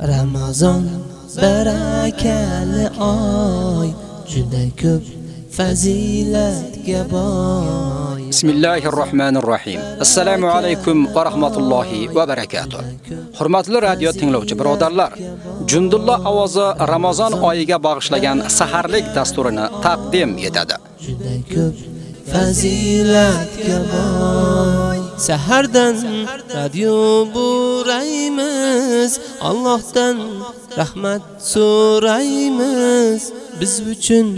Ramazon barakali oy juda ko'p fazilatga boy Bismillahir Rahmanir Rahim. Assalomu alaykum va rahmatullohi va barakatuh. Hurmatli radio tinglovchi birodarlar, Jundullo ovozi Ramazon oyiga bag'ishlangan saharlik dasturini taqdim etadi. juda ko'p fazilatga boy sahardan radio buraymiz Allohdan rahmat so'raymiz. Biz uchun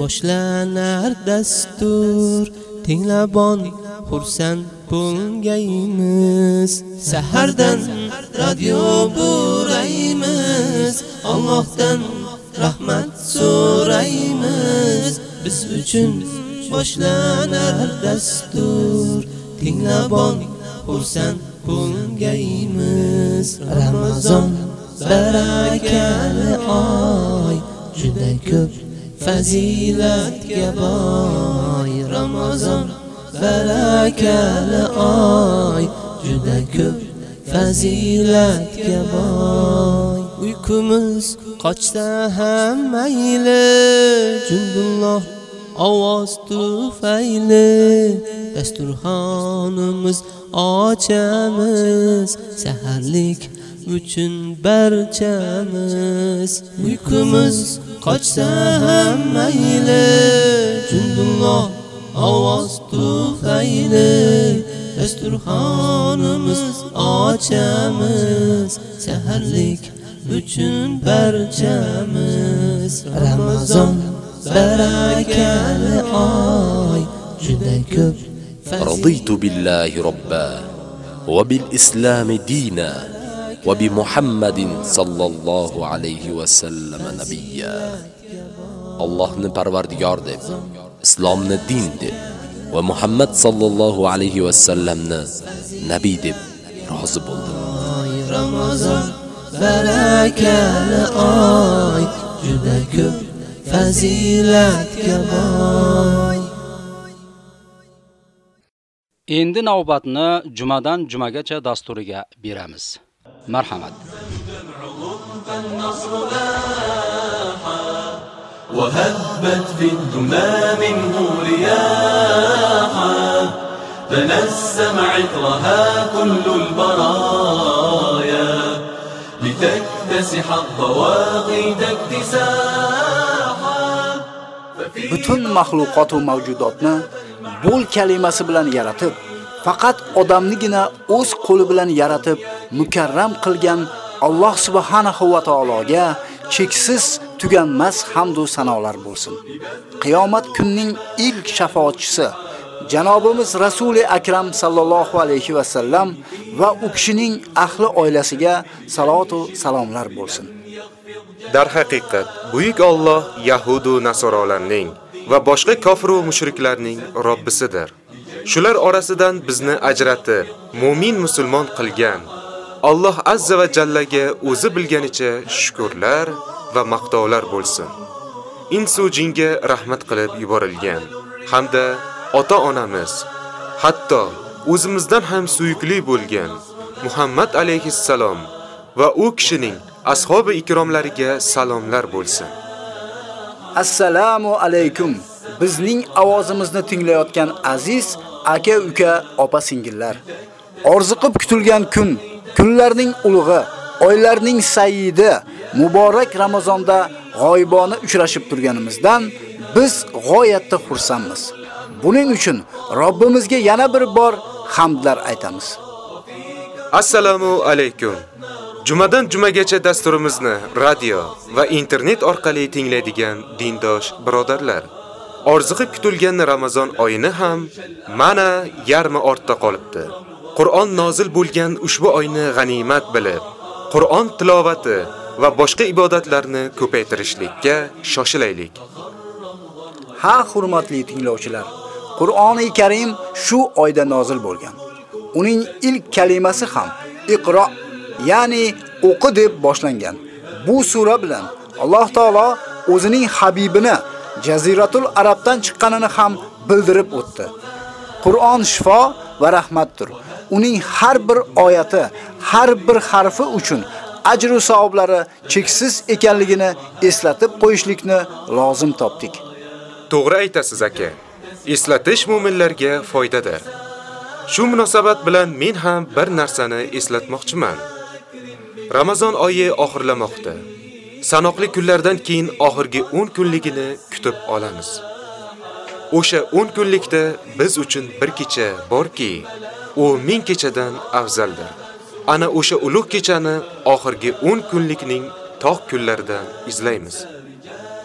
boshlanar dastur tinglabon xursand bo'lgaymiz. Sahardan radio buraymiz Allohdan rahmat so'raymiz. Biz uchun boshlanar dastur tinglabon xursand bo'lgaymiz ramazon barakali oy juda ko'p fazilatga boy ramazon barakali oy juda ko'p fazilatga boy uykumiz qochsa ham mayli jundulloh ovoz tufayli dasturxonimiz ochamiz. Saharlik uchun barchamiz. Uykumiz qochsa ham mayli. Jundulloh ovoz tufayli dasturxonimiz ochamiz. Saharlik uchun barchamiz. Ramazon barakali oy juda ko'p رضيت بالله ربا وبالإسلام دينا وبمحمد صلى الله عليه وسلم نبيا Allohni parvardigor deb, islomni din deb va Muhammad sallallohu alayhi va sallamni nabiy deb rozi bo'ldim. oy ramazon barakali oy juda ko'p фазилатка бой энди навбатны жумадан жумагача дастурига беребиз мархамат وهبت في الدمى منه رياحا تنسم عطرها كل البرايا لتكتسح الضواقي تكتساحا бүтүн mahluqot va mavjudotni bo'l kalimasi bilan yaratib, faqat өз o'z qo'li bilan yaratib, mukarram qilgan Alloh subhanahu va taologa cheksiz tuganmas hamd va sanolar bo'lsin. Qiyomat kunning ilk shafoatchisi Janobimiz Rasuli Akram sallallohu alayhi va sallam va u kishining ahli oilasiga salot salomlar bo'lsin. Darhaqiqat, buyuk Alloh Yahudu nasorolarning va boshqa kofir va mushriklarning Robbisidir. Shular orasidan bizni ajratib, mu'min musulmon qilgan Alloh azza va jallaga o'zi bilganicha shukrlar va maqtovlar bo'lsin. Insu jinga rahmat qilib yuborilgan hamda ota-onamiz, hatto o'zimizdan ham suyukli bo'lgan Muhammad alayhissalom va u kishining ashabi ikromlariga salomlar bo'lsin. Assalomu alaykum. Bizning ovozimizni tinglayotgan aziz aka-uka, opa-singillar. Orziqib kutilgan kun, kunlarning ulug'i, oylarning sayyidi, muborak Ramazonda g'oyibona uchrashib turganimizdan biz g'oyatda xursandmiz. Buning uchun Robbimizga yana bir bor hamdlar aytamiz. Assalomu alaykum. Jumadan jumagacha dasturimizni radio va internet orqali tinglaydigan dindosh birodarlar. Orziqib kutilgan Ramazon oyini ham mana yarmi ortda qolibdi. Qur'on nozil bo'lgan ushbu oyni g'animat bilib, Qur'on tilovati va boshqa ibodatlarni ko'paytirishlikka shoshilaylik. Ha, hurmatli tinglovchilar, Qur'oni Karim shu oyda nozil bo'lgan. Uning ilk kalimasi ham Iqro, ya'ni o'qi deb boshlangan. Bu sura bilan Alloh taolo o'zining habibini Jaziratul Arabdan chiqqanini ham bildirib o'tdi. Qur'on shifo va rahmatdir. Uning har bir oyati, har bir harfi uchun ajr va savoblari cheksiz ekanligini eslatib qo'yishlikni lozim topdik. To'g'ri aytasiz aka. Eslatish mu'minlarga foydadir. Shu munosabat bilan men ham bir narsani eslatmoqchiman. Ramazon oyi oxirlamoqda. Sanoqli kunlardan keyin oxirgi 10 kunligini kutib olamiz. O'sha 10 kunlikda biz uchun bir kecha borki, u ming kechadan afzaldir. Ana o'sha ulug' kechani oxirgi 10 kunlikning tog' kunlaridan izlaymiz.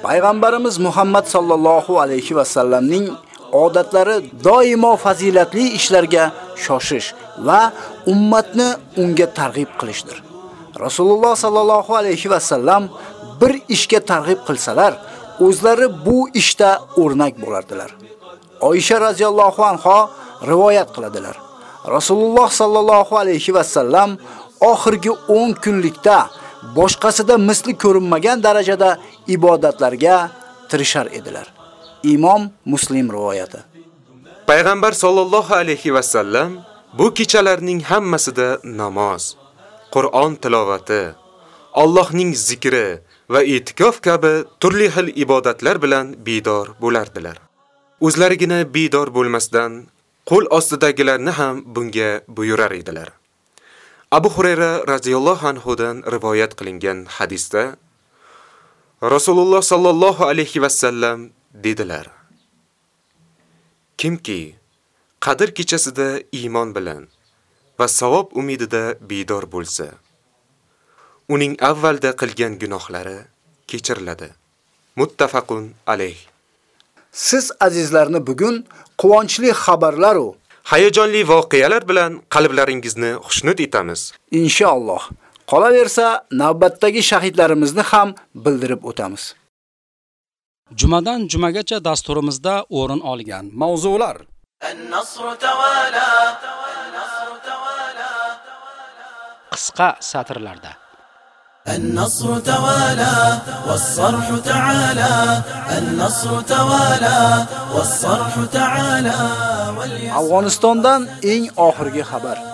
Payg'ambarimiz Muhammad sallallohu alayhi va sallamning odatlari doimo fazilatli ishlarga shoshish va ummatni unga targ'ib qilishdir. Rasululloh sallallohu alayhi va sallam bir ishga targ'ib qilsalar, o'zlari bu ishda o'rnak bo'lardilar. Oyisha radhiyallohu anha rivoyat qiladilar. Rasululloh sallallohu alayhi va sallam oxirgi 10 kunlikda boshqasida misli ko'rinmagan darajada ibodatlarga tirishar edilar. Imom Muslim rivoyati. Payg'ambar sallallohu alayhi va sallam bu kechalarning hammasida namoz, Qur'on tilovati, Allohning zikri va itikof kabi turli xil ibodatlar bilan bidor bo'lardilar. O'zlarigina bidor bo'lmasdan qo'l ostidagilarni ham bunga buyurar edilar. Abu Hurayra radhiyallohu anhu dan rivoyat qilingan hadisda Rasululloh sallallohu alayhi va sallam dedilar: Kimki Qadr kechasida iymon bilan va savob umidida bidor bo'lsa, uning avvalda qilgan gunohlari kechiriladi. Muttafaqun alayh. Siz azizlarni bugun quvonchli xabarlar va Hayajonli voqealar bilan qalblaringizni xushnud etamiz. inshaalloh qolaversa navbatdagi shahidlarimizni ham bildirib o'tamiz. Jumadan jumagacha dasturimizda o'rin olgan mavzular النصر توالى النصر توالى qisqa satrlarda النصر توالى والصرح تعالى النصر توالى والصرح تعالى واليسر Afg'onistondan eng oxirgi xabar.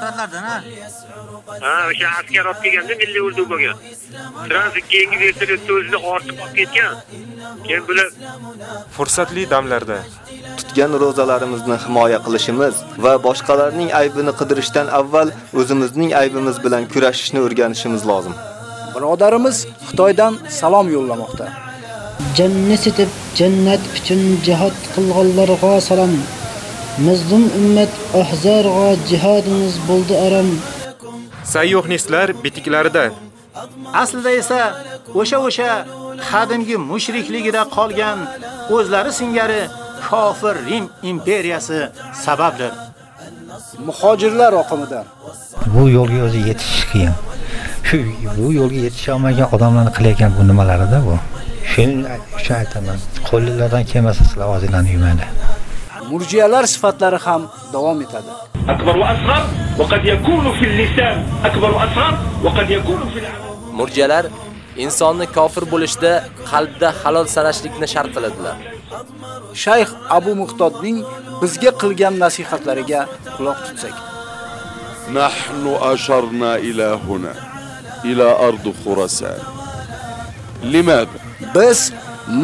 Ha, o'sha askar olib kelganda milliy urdu bo'lgan. Transit keyingi vertolyotda o'zida ortib olib ketgan. Keyin bular Fursatli damlarda tutgan ro'zalarimizni himoya qilishimiz va boshqalarning aybini qidirishdan avval o'zimizning aybimiz bilan kurashishni o'rganishimiz lozim. Birodarimiz Xitoydan salom yo'llamoqda. Jannat etib jannat uchun jihad qilganlarga salom. Mazlum ummat ahzarga jihadimiz bo'ldi aram. Sayyuhnistlar bitiklarida Aslida esa o'sha o'sha qadimgi mushrikligida qolgan o'zlari singari kofir Rim imperiyasi sababdir. Muhojirlar oqimidan bu yo'lga o'zi yetish qiyin. Shu bu yo'lga yetisha olmagan odamlarning qilayotgan bu nimalarida bu? Shuning uchun aytaman, qo'lingizdan kelmasa sizlar og'zinglarni yumanglar. Murjiylar sifatlari ham davom etadi. Akbar va asgar vaqtiy муржиялар сыфатлары хам давам этады муржиялар insonni kofir bo'lishda qalbda halol sanashlikni shart qiladilar. Shayx Abu Muxtodning bizga qilgan nasihatlariga quloq tutsak. Nahnu asharna ila huna ila ard Khurasan. Limad? Biz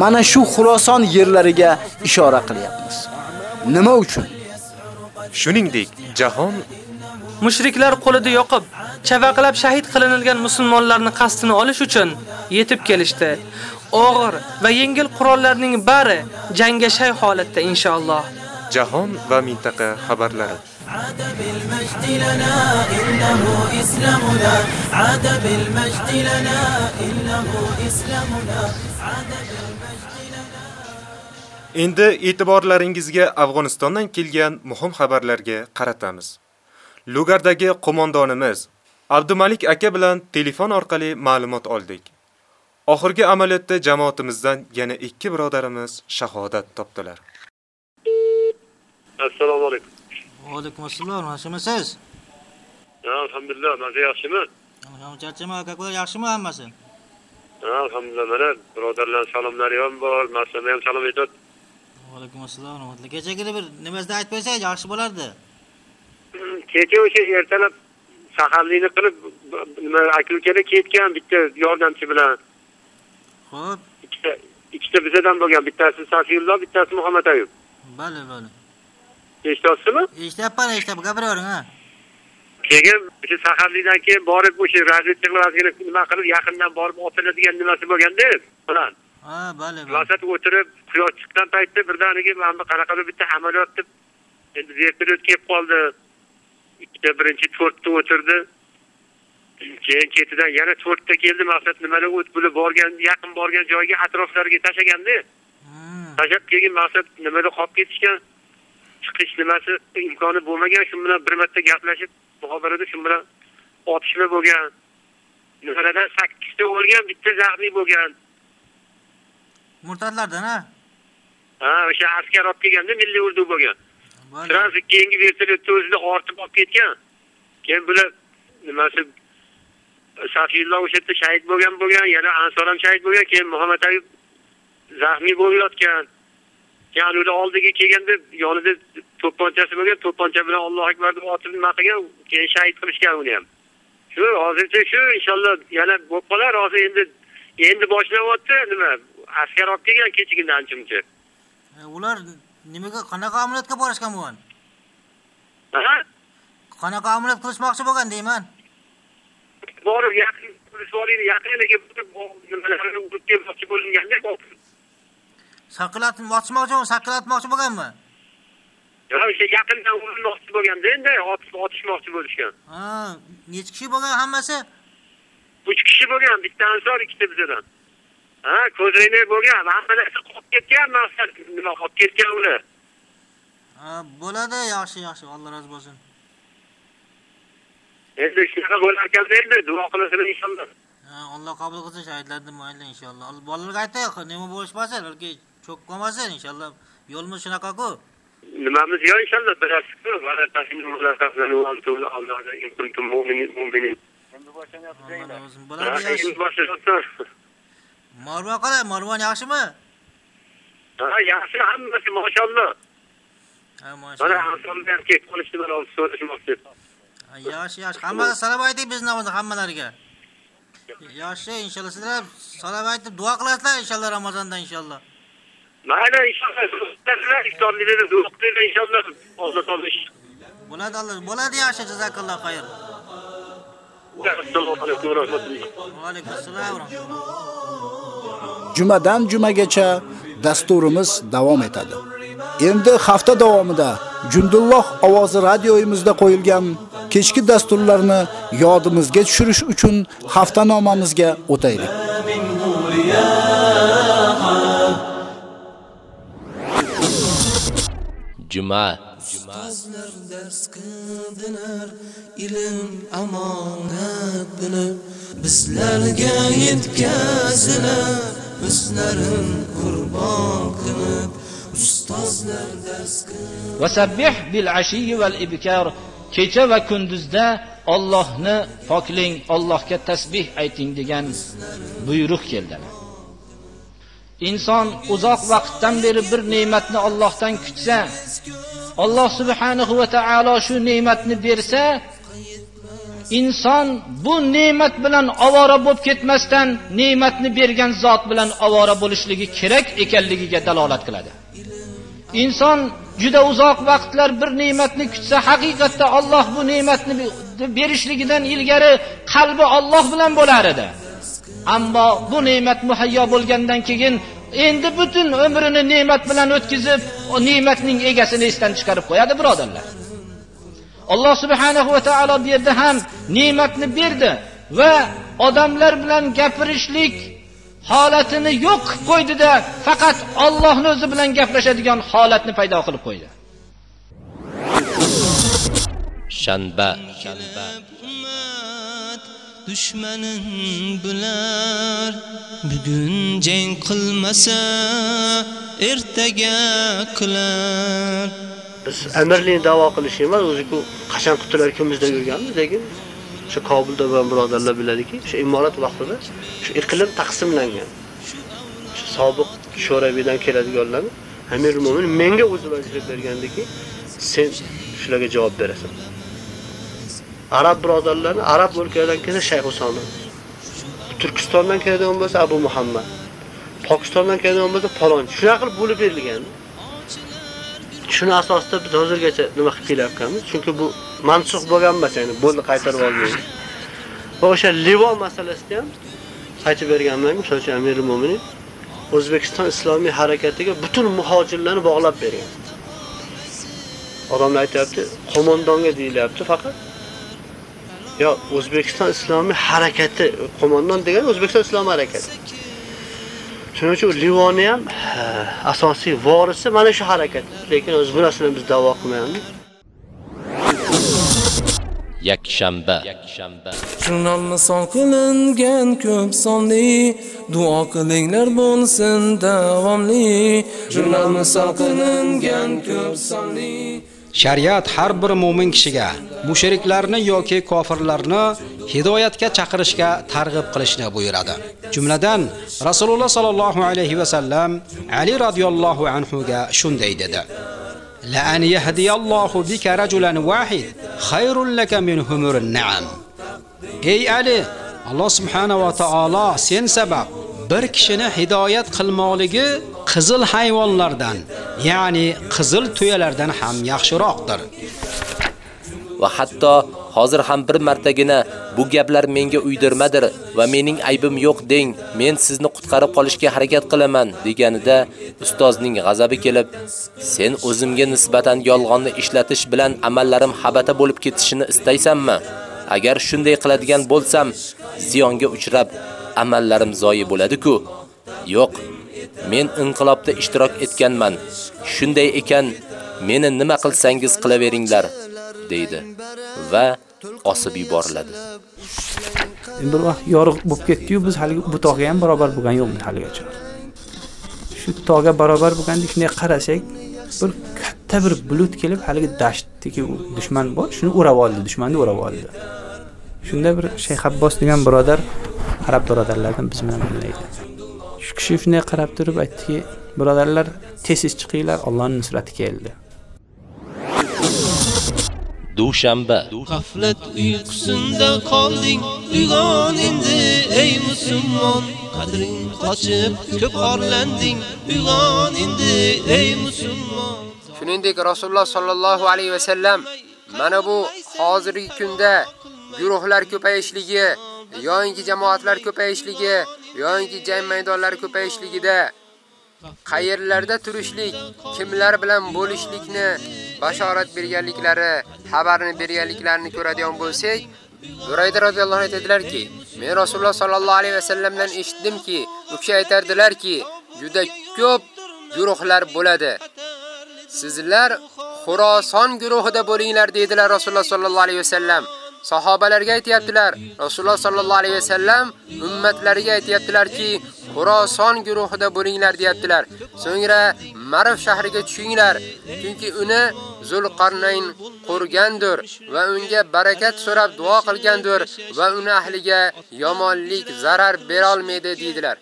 mana shu Xuroson yerlariga ishora qilyapmiz. Nima uchun? shuningdek jahon Mushriklar qo'lida yoqib, chavaqlab shahid qilingan musulmonlarni qasdini olish uchun yetib kelishdi. Og'ir va yengil qurollarning bari jangga shay holatda inshaalloh. jahon va mintaqa xabarlari عاد بالمجد لنا إنه إسلامنا عاد بالمجد لنا إنه إسلامنا عاد بالمجد энди этиборлариңизге афғонистондан келген мухим хабарларга каратабыз лугардаги қомондонимиз абдумалик ака билан телефон орқали маълумот олдик охирги амалиётда жамоатимиздан yana ikki birodarimiz shahodat topdilar. Assalomu alaykum. Vaalaykum assalom yaxshimisiz alhamdulillah manje yaxshimi? Charchama как yaxshimi hammasi? Alhamdulillah mana birodarlarni salomlari ham bor maslama ham salom aytyapti Assalom, rahmatli. Kechagina bir nimasini aytib qo'ysangiz yaxshi bo'lardi. Kecha o'sha ertalab saharlikni qilib b- nima aka ukalar ketgan bitta yordamchi bilan. Xo'p, Ikkita bizadan bo'lgan, bittasi Safiyulloh, bittasi Muhammad Ayub. bale, bale. Eshityapsizmi? Eshityapman, eshityapman. Gapiravering, ha. Keyin o'sha saharlikdan keyin borib o'sha razvedka qilinadigan nima qilib yaqindan borib otiladigan nimasi bo'lganda bilan. O'tirib quyosh chiqqan paytda birdaniga mana bu qanaqadir bitta amaliyot deb endi vertolyot kelib qoldi. Ikkita birinchi to'rtta o'tirdi. Keyin ketidan yana to'rtta keldi. Maqsad nimalar o't bo'lib borgan, yaqin borgan joyga atroflariga tashaganda. Tashab keyin maqsad nimada qolib ketishgan. Chiqish nimasi imkoni bo'lmagan. Shu bilan bir marta gaplashib, muhobarada shu bilan otishma bo'lgan. Nimalardan 8 ta o'lgan, bitta zaxmiy bo'lgan. Ha? Ha, o'sha askar olib kelganda milliy urdu bo'lgan. Transit keyingi vertolyotni o'zida ortib olib ketgan. Keyin bular nimasi Safiyulloh o'sha yerda shahid bo'lgan bo'lgan, yana Ansor ham shahid bo'lgan, keyin Muhammad Ayub zaxmiy bo'lib yotgan. Keyin ular oldiga kelganda yonida to'pponchasi bo'lgan, to'pponcha bilan Allohu akbar deb otib nima qilgan, keyin shahid qilishgan uni ham. Shu hozircha shu inshaalloh yana bo'lib qolar, hozir endi endi boshlanyapti nima? Askar olib kelgan kechagina ancha-muncha. E, Ular nimaga qanaqa amaliyotga borishgan bo'lgan? Ha? Qanaqa amaliyot qilishmoqchi bo'lgan deyman. borib yaqin polislarni yaqiniga borib nimalarni urib kelmoqchi bo'linganda Saqilatib otishmoqchi, saqilatmoqchi bo'lganmi? yo o'sha yaqindan urilmoqchi bo'lganda endi otib otishmoqchi bo'lishgan Ha, necha kishi bo'lgan hammasi? uch kishi hamma narsa qolib ketgan maqsad nima qolib ketgan ular Ha, bo'ladi, yaxshi, yaxshi. Alloh rozi bo'lsin. endi shunaqa bo'lar ekan endi duo qilasizlar inshaalloh Ha, Alloh qabul qilsin shahidlarni mayli inshaalloh. Bolalarga aytay, nima bo'lishmasin, ularga cho'k qolmasin inshaalloh. Yo'limiz shunaqa-ku. nimamiz yo inshaalloh bilasizku vala tasmiu la tafzalu wa antum allohda in kuntum mu'minin mu'minin Bo'ladi, Ha, yaxshi. endi boshlayapsan. Marvon qalay? Marvon yaxshimi? ha yaxshi hammasi mashalloh Ha, mana mashallah. ansonda ham kelib qolishdi mana hozir so'rashmoqchi Ha, Yaxshi, yaxshi. Hammasiga salom ayting bizni navoda hammalariga. Yaxshi, inshaalloh sizlar ham salom aytib duo qilasizlar inshaalloh Ramazonda inshaalloh. mayli inshaalloh iftorliklarni duo qilinglar inshaalloh alloh taolo ish Bo'ladi, Alloh. Bo'ladi, yaxshi. Jazakalloh xayr. assalomu alaykum va rahmatulloh Va alaykum assalom va rahmatulloh. Jumadan jumagacha dasturimiz davom qurbon qilib, ustozlar dars. Vasabbih bil ashiy. Kecha va kunduzda Allohni poklang, Allohga tasbih ayting degan buyruq keldi. Inson uzoq vaqtdan beri bir ne'matni Allohdan kutsa, Alloh subhanahu va taolo shu ne'matni bersa, inson bu ne'mat bilan ovora bo'lib ketmasdan ne'matni bergan zot bilan ovora bo'lishligi kerak ekanligiga dalolat qiladi. Inson juda uzoq vaqtlar bir ne'matni kutsa, haqiqatda Alloh bu ne'matni berishligidan ilgari qalbi Alloh bilan bo'lar edi. Ammo bu ne'mat muhayyo bo'lgandan keyin endi butun umrini ne'mat bilan o'tkazib, o ne'matning egasini esdan chiqarib qo'yadi, birodarlar. Alloh subhanahu va taolo bu yerda ham ne'matni berdi va odamlar bilan gapirishlik holatini yo'q qilib qo'ydida faqat Allohning o'zi bilan gaplashadigan holatni paydo qilib qo'ydi. Shanba. Shanba. dushmanin bular bugun jang qilmasa ertaga qilar biz amirlikni da'vo qilish emas o'zi-ku qachon qutilar ikimizda yurganmiz lekin o'sha Kobulda bo'lgan birodarlar biladiki o'sha imorat vaqtida shu iqlim taqsimlangan shu sobiq sho'rabiydan keladiganlarni amir менге menga o'zi vazifa bergandiki sen shularga javob berasan Arab birodarlarni arab o'lkalaridan kelsa Shayx Usomon. Turkistondan keladigan bo'lsa Abu Muhammad. Pokistondan keladigan bo'lsa falon. Shunaqa qilib bo'lib berilgan. Shuni asosida biz hozirgacha nima qilib kelyapmiz? Chunki bu mansux bo'lgan emas, ya'ni bo'ldi qaytarib olmaydi. Va o'sha Livon masalasida ham aytib berganman, misol uchun Amirul Mo'minin O'zbekiston islomiy harakatiga butun muhojirlarni bog'lab bergan. Odamlar aytayapti, qo'mondonga deyilyapti faqat. Yo, O'zbekiston islomiy harakati, qo'mondon degani O'zbekiston islomiy harakati. Shuning uchun Livoni ham asosiy vorisi mana shu harakat. Lekin o'z bu narsani biz da'vo qilmaymiz. yakshanba. Jurnalni son qilingan ko'p sonli. Duo qilinglar bo'lsin davomli. Jurnalni son qilingan ko'p sonli Shariat har bir mu'min kishiga mushriklarni yoki kofirlarni hidoyatga chaqirishga targ'ib qilishni buyuradi. Jumladan Rasululloh sallallohu alayhi va sallam Ali radhiyallohu anhu ga shunday dedi: La an yahdiyallohu bika rajulan wahid khayrun laka min humurin na'am. Ey Ali, Alloh subhanahu va taolo sen sabab bir kishini hidoyat qilmoqligi qizil hayvonlardan, ya'ni qizil tuyalardan ham yaxshiroqdir. va hatto hozir ham bir martagina bu gaplar menga uydirmadir va mening aybim yo'q deng, men sizni qutqarib qolishga harakat qilaman deganida ustozning g'azabi kelib, sen o'zimga nisbatan yolg'onni ishlatish bilan amallarim habata bo'lib ketishini istaysanmi? Agar shunday qiladigan bo'lsam, ziyonga uchrab amallarim zoyi bo'ladi-ku. Yo'q, men inqilobda ishtirok etganman. Shunday ekan, meni nima qilsangiz qilaveringlar, deydi va osib yuboriladi. bir vaqt yorug' bo'lib ketdi-yu, biz hali bu tog'ga ham barobar bo'lgan yo'qmiz haligacha. Shu tog'ga barobar bo'lganda shunday qarasak, bir katta bir bulut kelib haligi dashtdagi dushman bor, shuni o'rab oldi, dushmanni o'rab oldi. Shunda bir Shayx Abbos degan birodar arab birodarlardan biz bilan billaydi. Shu kishi shunday qarab turib aytdiki, birodarlar tez-tez chiqinglar, Allohning nusrati keldi. Dushanba G'aflat uyqusinda qolding uyg'on endi ey musulmon qadring qochib ko'p orlanding uyg'on endi ey musulmon Shuningdek Rasululloh sallallohu alayhi va sallam mana bu hozirgi kunda guruhlar ko'payishligi, yo'inki jamoatlar ko'payishligi, yo'inki jang maydonlari ko'payishligida qayerlarda turishlik, kimlar bilan bo'lishlikni bashorat berganliklari, xabarini berganliklarini ko'radigan bo'lsak, Burayda roziyallohu anhu aytadilarki, men Rasululloh sallallohu alayhi va sallamdan eshitdimki, u kishi aytardilarki, juda ko'p guruhlar bo'ladi. Sizlar Xuroson guruhida bo'linglar dedilar Rasululloh sallallohu alayhi va sallam. Sahobalarga aytyaptilar. Rasululloh sallallohu alayhi vasallam ummatlariga aytyaptilarki, Xuroson guruhida bo'linglar deyaptilar. So'ngra Marv shahriga tushinglar, chunki uni Zulqarnayn qurgandir va unga barakat so'rab duo qilgandir va uni ahliga yomonlik zarar bera olmaydi dedilar.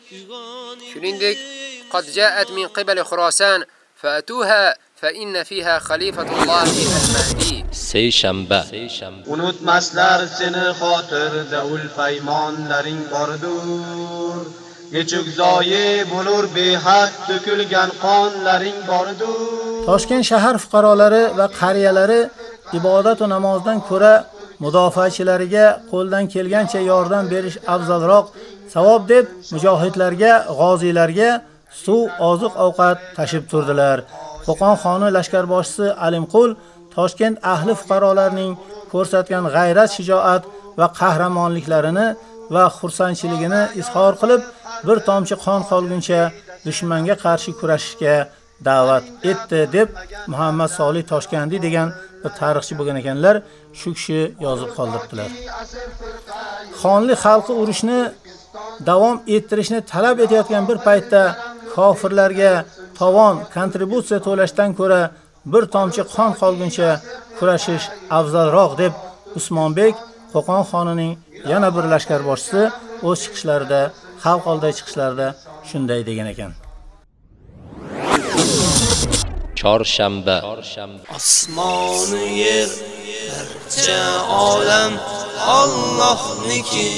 Shuningdek, qad ja'at min qibali Xurosan fatuha fa inna fiha khalifatullohi al-mahdi. Seyshanba Unutmaslar seni xotirda ul paymonlaring bordur. Nechuk zoyi bo'lur behad to'kilgan qonlaring bordur. Toshkent shahar fuqarolari va qariyalari ibodat va namozdan ko'ra mudofaachilariga qo'ldan kelgancha yordam berish afzalroq savob deb mujohidlarga, g'oziylarga suv, oziq-ovqat tashib turdilar. Qo'qon xoni lashkarboshisi Alimqul Toshkent ahli fuqarolarining ko'rsatgan g'ayrat, shijoat va qahramonliklarini va xursandchiligini izhor qilib, bir tomchi qon qolguncha dushmanga qarshi kurashishga da'vat etdi deb Muhammad Solih Toshkandi degan bir tarixchi bo'lgan ekanlar, shu kishi yozib qoldirdilar. Xonlik xalqi urushni davom ettirishni talab etayotgan bir paytda kofirlarga tovon kontributsiya to'lashdan ko'ra bir tomchi qon qolguncha kurashish afzalroq deb Usmonbek Qo'qon xonining yana bir lashkar boshchisi o'z chiqishlarida, xalq oldidagi chiqishlarida shunday degan ekan. chorshanba osmonu yer barcha olam Allohniki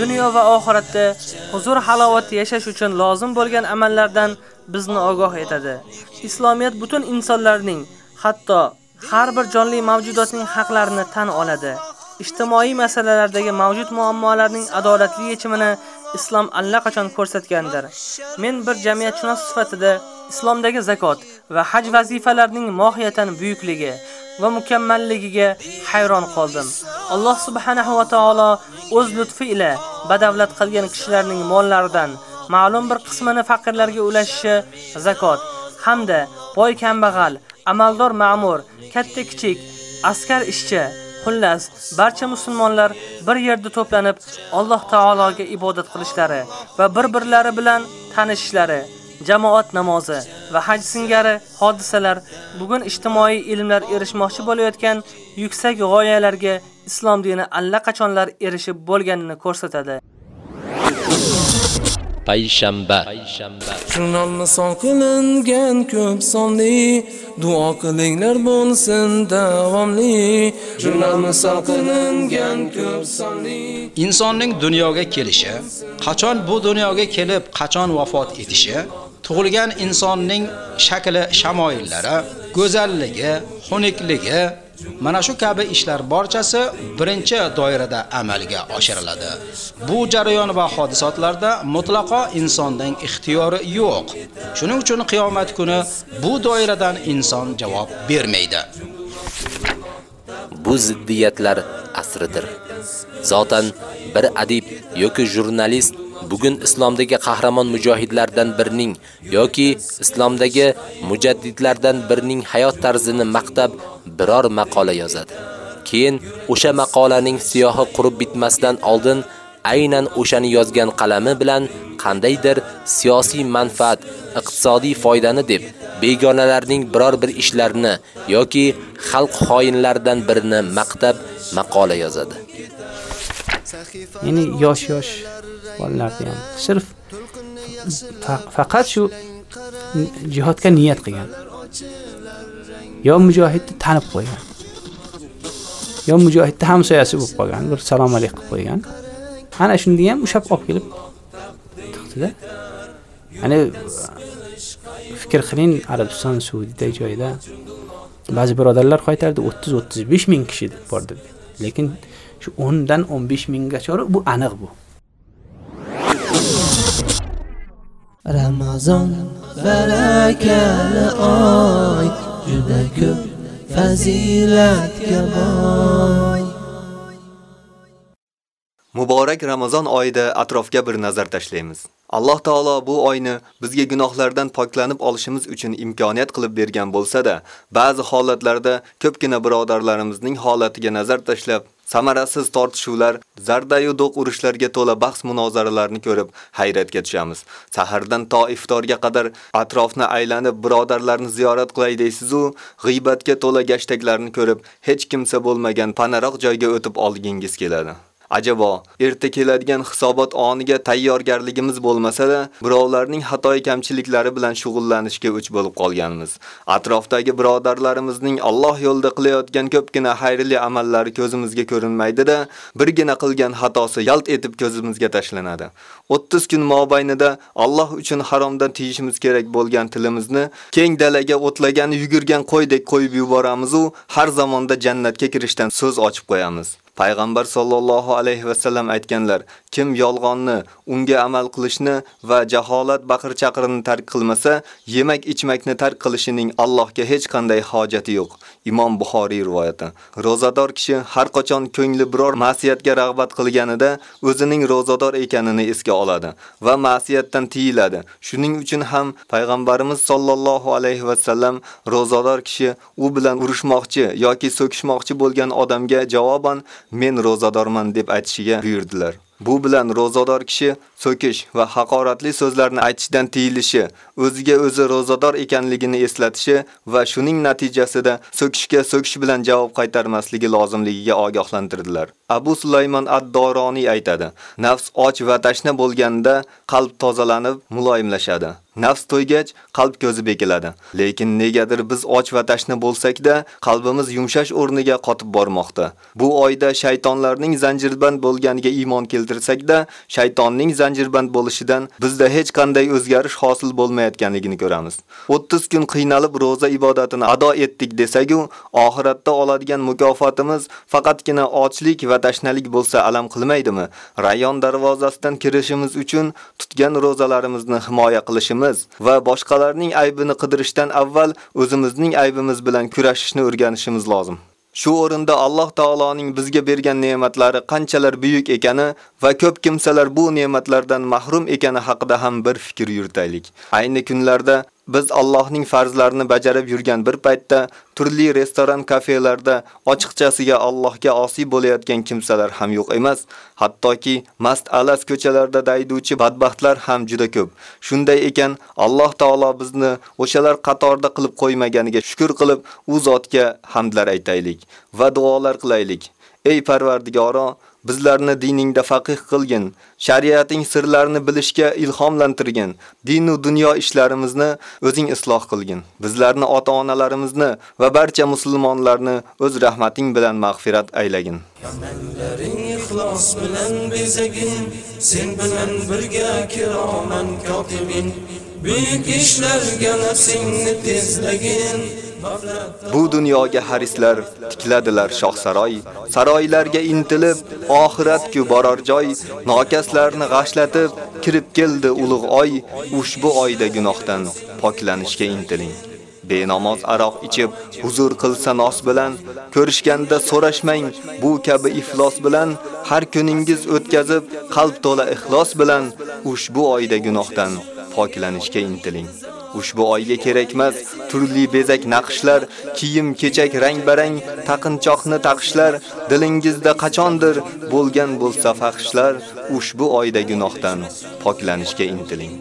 dunyo va oxiratda huzur halovati yashash uchun lozim bo'lgan amallardan bizni ogoh etadi. Islomiyat butun insonlarning, hatto har bir jonli mavjudotning haqlarini tan oladi. Ijtimoiy masalalardagi mavjud muammolarning adolatli yechimini islom allaqachon ko'rsatgandir. Men bir jamiyatshunos sifatida islomdagi zakot va haj vazifalarining mohiyatan buyukligi va mukammalligiga hayron qoldim. Alloh subhanahu va taolo o'z lutfi ila badavlat qilgan kishilarning mollaridan ma'lum bir qismini faqirlarga ulashishi zakot hamda boy kambag'al, amaldor ma'mur, katta kichik, askar ishchi Xullas, barcha musulmonlar bir yerda to'planib Alloh taologa ibodat qilishlari va bir-birlari bilan tanishishlari, jamoat namozi va haj singari hodisalar bugun ijtimoiy ilmlar erishmoqchi bo'layotgan yuksak g'oyalarga islom dini allaqachonlar erishib bo'lganini ko'rsatadi. Payshanba. Jurnalni son qilingan ko'p sonli. Duo qilinglar bo'lsin davomli. Jurnalni son qilingan ko'p sonli. Insonning dunyoga kelishi qachon bu dunyoga kelib qachon vafot etishi tug'ilgan insonning shakli shamoillari go'zalligi xunukligi Mana shu kabi ishlar barchasi birinchi doirada amalga oshiriladi. Bu jarayon va hodisotlarda mutlaqo insonning ixtiyori yo'q. Shuning uchun qiyomat kuni bu doiradan inson javob bermaydi. Bu ziddiyatlar asridir. Zotan bir adib yoki jurnalist bugun islomdagi qahramon mujohidlardan birining yoki islomdagi mujaddidlardan birining hayot tarzini maqtab biror maqola yozadi. Keyin o'sha maqolaning siyohi qurib bitmasdan oldin aynan o'shani yozgan qalami bilan qandaydir siyosiy manfaat, iqtisodiy foydani deb begonalarning biror bir ishlarini yoki xalq xoinlaridan birini maqtab maqola yozadi. Ya'ni yosh-yosh bolalarni ham sirf faqat shu jihodga niyat qilgan. Yo mujohidni tanib qo'ygan. Yo mujohidni hamsoyasi bo'lib qolgan, bir salom alaykum qilib qo'ygan. Ana shunday ham ushab olib kelib tiqdida. Ya'ni fikr qiling, Arabiston, Saudiya joyida ba'zi birodarlar qaytardi 30-35 ming kishi bor deb. Lekin shu 10 dan 15 minggacha bu aniq bu. Ramazon barakali oy juda ko'p fazilatga boy Muborak Ramazon oyida atrofga bir nazar tashlaymiz. Alloh taolo bu oyni bizga gunohlardan poklanib olishimiz uchun imkoniyat qilib bergan bo'lsa-da, ba'zi holatlarda ko'pgina birodarlarimizning holatiga nazar tashlab, samarasiz tortishuvlar, zardayu do'q urushlarga to'la bahs munozaralarni ko'rib hayratga tushamiz. Sahardan to iftorga qadar atrofni aylanib birodarlarni ziyorat qilay deysiz-u, g'iybatga to'la gashtaklarni ko'rib hech kimsa bo'lmagan panaroq joyga o'tib olgingiz keladi. Ajabo, erta keladigan hisobot oniga tayyorgarligimiz bo'lmasa-da, birovlarning xatoy kamchiliklari bilan shug'ullanishga o'ch bo'lib qolganmiz. Atrofdagi birodarlarimizning Alloh yo'lida qilayotgan ko'pgina xayrli amallari ko'zimizga ko'rinmaydi-da, birgina qilgan xatosi yalt etib ko'zimizga tashlanadi. 30 kun mobaynida Alloh uchun haromdan tiyishimiz kerak bo'lgan tilimizni keng dalaga o'tlagan yugurgan qo'ydek qo'yib yuboramiz u har zamonda jannatga kirishdan so'z ochib qo'yamiz. Payg'ambar sollallohu alayhi vasallam aytganlar: Kim yolg'onni, unga amal qilishni va jaholat baqir-chaqirini tark qilmasa, yemak-ichmakni tark qilishining Allohga hech qanday hojati yo'q. Imom Buxoriy rivoyati. Rozador kishi har qachon ko'ngli biror ma'siyatga rag'bat qilganida o'zining rozador ekanini esga oladi va ma'siyatdan tiyiladi. Shuning uchun ham payg'ambarimiz sollallohu alayhi va sallam rozador kishi u bilan urushmoqchi yoki so'kishmoqchi bo'lgan odamga javoban men rozadorman deb aytishiga buyurdilar. Bu bilan rozador kishi so'kish va haqoratli so'zlarni aytishdan tiyilishi, o'ziga o'zi rozador ekanligini eslatishi va shuning natijasida so'kishga so'kish bilan javob qaytarmasligi lozimligiga ogohlantirdilar. Abu Sulaymon ad-Doroniy aytadi: Nafs och va tashna bo'lganda qalb tozalanib, muloyimlashadi. Nafs to'ygach, qalb ko'zi bekiladi. Lekin negadir biz och va tashna bo'lsak-da, qalbimiz yumshash o'rniga qotib bormoqda. Bu oyda shaytonlarning zanjirband bo'lganiga iymon keltirsak-da, shaytonning zanjirband bo'lishidan bizda hech qanday o'zgarish hosil bo'lmayotganligini ko'ramiz. 30 kun qiynalib roza ibodatini ado etdik desak-u, oxiratda oladigan mukofotimiz faqatgina ochlik va tashnalik bo'lsa alam qilmaydimi? Rayon darvozasidan kirishimiz uchun tutgan rozalarimizni himoya qilishimiz va boshqalarning aybini qidirishdan avval o'zimizning aybimiz bilan kurashishni o'rganishimiz lozim. Shu o'rinda Alloh taoloning bizga bergan ne'matlari qanchalar buyuk ekani va ko'p kimsalar bu ne'matlardan mahrum ekani haqida ham bir fikr yuritaylik. Ayni kunlarda biz Allohning farzlarini bajarib yurgan bir paytda turli restoran, кафеларда ochiqchasiga Allohga асый bo'layotgan kimsalar ham yo'q emas. Hattoki mast alas көчөлөрдө дайдуучу badbaxtlar ham juda ko'p. Shunday ekan, Alloh taolo bizni o'shalar qatorida qilib qo'ymaganiga shukr qilib, u zotga hamdlar aytaylik va duolar qilaylik. Ey Parvardigoro, bizlarni diningda faqih qilgin, shariating sirlarini bilishga ilhomlantirgin, din va dunyo ishlarimizni o'zing isloh qilgin. Bizlarni ota-onalarimizni va barcha musulmonlarni o'z rahmating bilan mag'firat aylagin. Amellaring ixlos bilan bezagin, sen bilan birga kiroman kotibin. Buyuk ishlarga nafsingni tezlagin. Bu dunyoga harislar tikladilar shohsaroy, saroylarga intilib, oxiratga borar joy, nokaslarni g'ashlatib, kirib keldi ulug' oy, ushbu oyda gunohdan poklanishga intiling. Benamoz aroq ichib, huzur qilsa nos bilan, ko'rishganda so'rashmang, bu kabi iflos bilan, har kuningiz o'tkazib, qalb to'la ixlos bilan. Ushbu oyda gunohdan poklanishga intiling. Ushbu oyga kerakmas turli bezak naqshlar, kiyim kechak rang-barang, taqinchoqni taqishlar, dilingizda qachondir bo'lgan bo'lsa faxshlar, ushbu oyda gunohdan poklanishga intiling.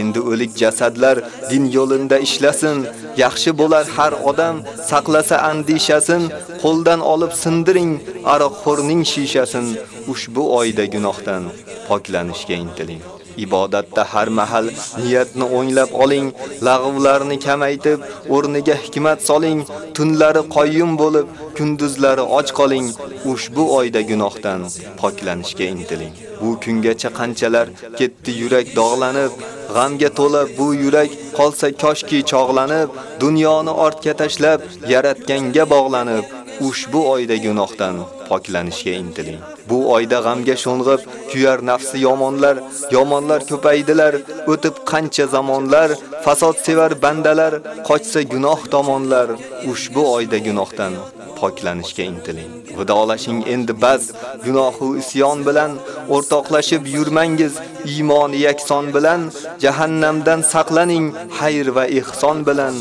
Endi o'lik jasadlar din yo'linda ishlasin, yaxshi bo'lar har odam saqlasa andishasin, qo'ldan olib sindiring aroqxo'rning shishasin, ushbu oyda gunohdan poklanishga intiling. Ibodatda har mahal niyatni o'nglab oling, lag'vlarni kamaytib, o'rniga hikmat soling, tunlari qoyyum bo'lib, kunduzlari och qoling, ushbu oyda gunohdan poklanishga intiling. Bu kungacha qanchalar ketdi yurak dog'lanib, g'amga to'la bu yurak qolsa koshki chog'lanib, dunyoni ortga tashlab, yaratganga bog'lanib, ushbu oyda gunohdan poklanishga intiling. Bu oyda g'amga sho'ng'ib, kuyar nafsi yomonlar, yomonlar ko'paydilar, o'tib qancha zamonlar, fasod sevar bandalar, qochsa gunoh tomonlar, ushbu oyda gunohdan poklanishga intiling. Vidolashing endi bas, gunohu isyon bilan o'rtoqlashib yurmangiz, iymoni yakson bilan jahannamdan saqlaning, xayr va ihson bilan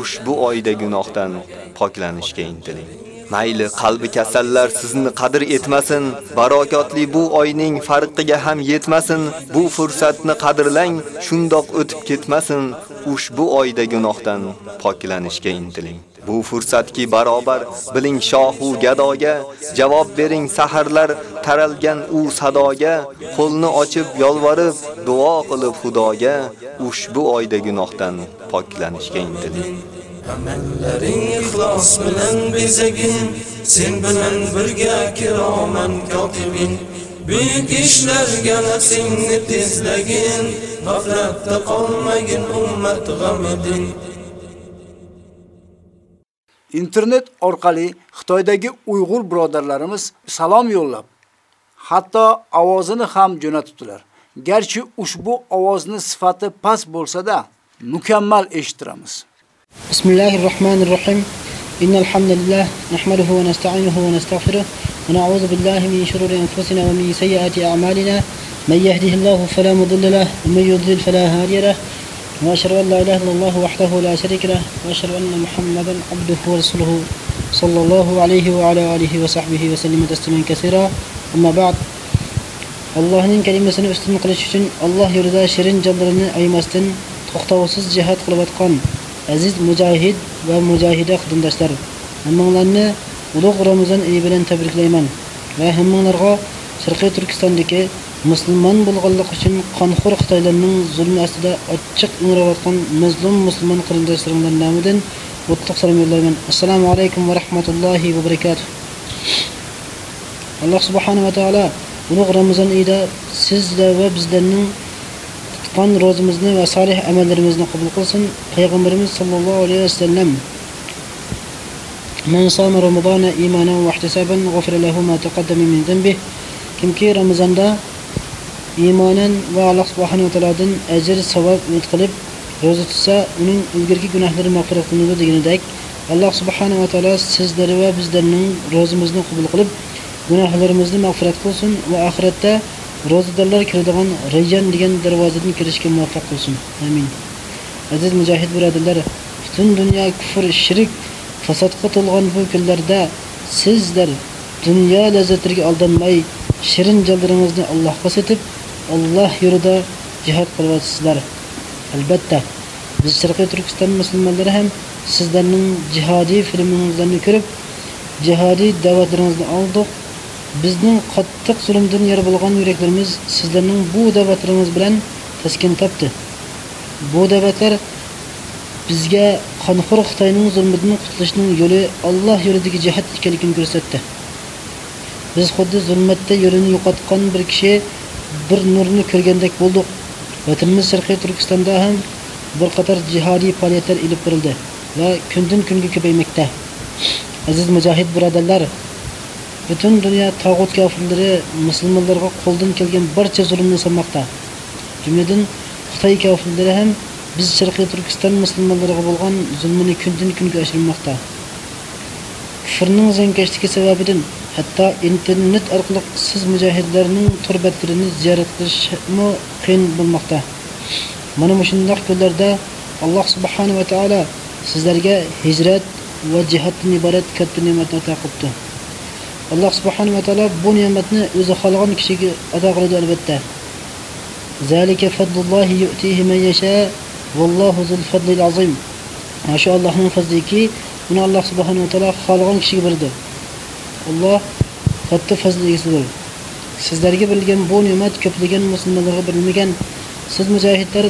ushbu oyda gunohdan poklanishga intiling. Mayli qalbi kasallar sizni qadr etmasin, barokatli bu oyning farqiga ham yetmasin, bu fursatni qadrlang, shundoq o'tib ketmasin, ushbu oyda gunohdan poklanishga intiling. Bu fursatki barobar. Biling shohu gadoga, javob bering saharlar taralgan u sadoga, qo'lni ochib yolvorib, duo qilib Xudoga, ushbu oyda gunohdan poklanishga intiling. Amallaring ixlos bilan bezagin, sen bilan birga kiroman kotibin. Buyuk ishlarga nafsingni tezlagin, g'aflatda qolmagin ummat g'amidin. Internet orqali Xitoydagi Uyg'ur birodarlarimiz salom yo'llab, hatto ovozini ham jo'natibdilar. Garchi ushbu ovozni sifati past bo'lsa-da, mukammal eshitiramiz. بسم الله الرحمن الرحيم إن الحمد لله نحمده ونستعينه ونستغفره ونعوذ بالله من شرور أنفسنا ومن سيئات أعمالنا من يهده الله فلا مضل له ومن يضلل فلا هادي له وأشهد أن لا إله إلا الله وحده لا شريك له وأشهد أن محمدا عبده ورسوله صلى الله عليه وعلى آله وصحبه وسلم تسليما كثيرا أما بعد Allohning kalimasini ustun qilish uchun Alloh yo'lida shirin jabrini aymasdan to'xtovsiz jihad qilayotgan aziz mujohid va mujohida qarindoshlar hammanglarni ulug' ramazon oyi bilan tabriklayman va hammanglarga sharqiy turkistondagi musulmon bo'lganlik uchun qonxo'r xitoylarning zulmi ostida ochiq ingrayotgan mazlum musulmon qarindoshlarimdan nomidan o'tliq salom yo'llayman assalomu alaykum va rahmatullohi va barakatuh alloh subhanahu va taolo ulug' ramazon oyida sizlar va bizlarning tutan rozumuzunu ва салих emellerimizi kabul kılsın. Peygamberimiz саллаллаху алейхи ve sellem Men sâme Ramazâne îmânen ve ihtisâben gufre lehu mâ teqaddeme min zenbih. Kim ki Ramazan'da imanen ve Allah subhanahu ve teâlâ'dan ecir, sevap ümit kılıp roza tutsa, onun ilgirki günahları mağfiret kılınır degene dek Allah subhanahu ve teâlâ sizleri ve bizlerinin rozumuzu kabul kılıp günahlarımızı mağfiret kılsın розадарлар kiradigan rayyan degan darvozadan kirishga muvaffaq qilsin amin. Aziz mujohid birodarlar butun dunyo kufr shirk fasodga to'lgan bu kunlarda sizlar dunyo lazzatlariga aldanmay shirin jaldiringizni allohga setib alloh yo'lida jihod qilyapsizlar albatta biz биз turkiston түркистан ham sizlarning jihodiy filmingizlarni фильмиңиздерди көрүп da'vatlaringizni oldik алдык qattiq zulmdan yara bo'lgan yuraklarimiz sizlarning bu da'vatlaringiz bilan taskin topdi. Bu da'vatlar bizga qonxo'r xitoyning zulmidan qutulishning yo'li alloh yo'lidagi jihad ekanligini ko'rsatdi. Biz xuddi zulmatda yo'lini yo'qotgan bir kishi bir nurni ko'rgandek bo'ldik. Vatanimiz sharqiy turkistonda ham bir qator jihodiy faoliyatlar ilib borildi va kundan kunga ko'paymoqda. Aziz mujohid birodarlar бүтүн дүйнө тагут musulmonlarga мусулмандарга kelgan barcha zulmni зулумду jumladan xitoy кытай ham biz биз turkiston musulmonlariga bo'lgan болгон kundan күндөн күнгө ашырмакта zankashligi sababidan hatto internet orqali siz сиз turbatlarini ziyorat qilishmi qiyin bo'lmoqda. Mana shundoq kunlarda alloh subhanahu va taolo sizlarga hijrat va ва iborat ибарат катта ato ата alloh subhanahu субханала taolo bu ne'matni o'zi xohlagan kishiga ата qiladi albatta. Zalika аллахтын фазлики man аллах субханала zul fadlil azim. Берди allohning катты uni alloh subhanahu берилген бул xohlagan kishiga berdi. Alloh katta мужахидтер бизге sizlarga berilgan bu ne'mat ko'plagan musulmonlarga berilmagan. Siz mujohidlar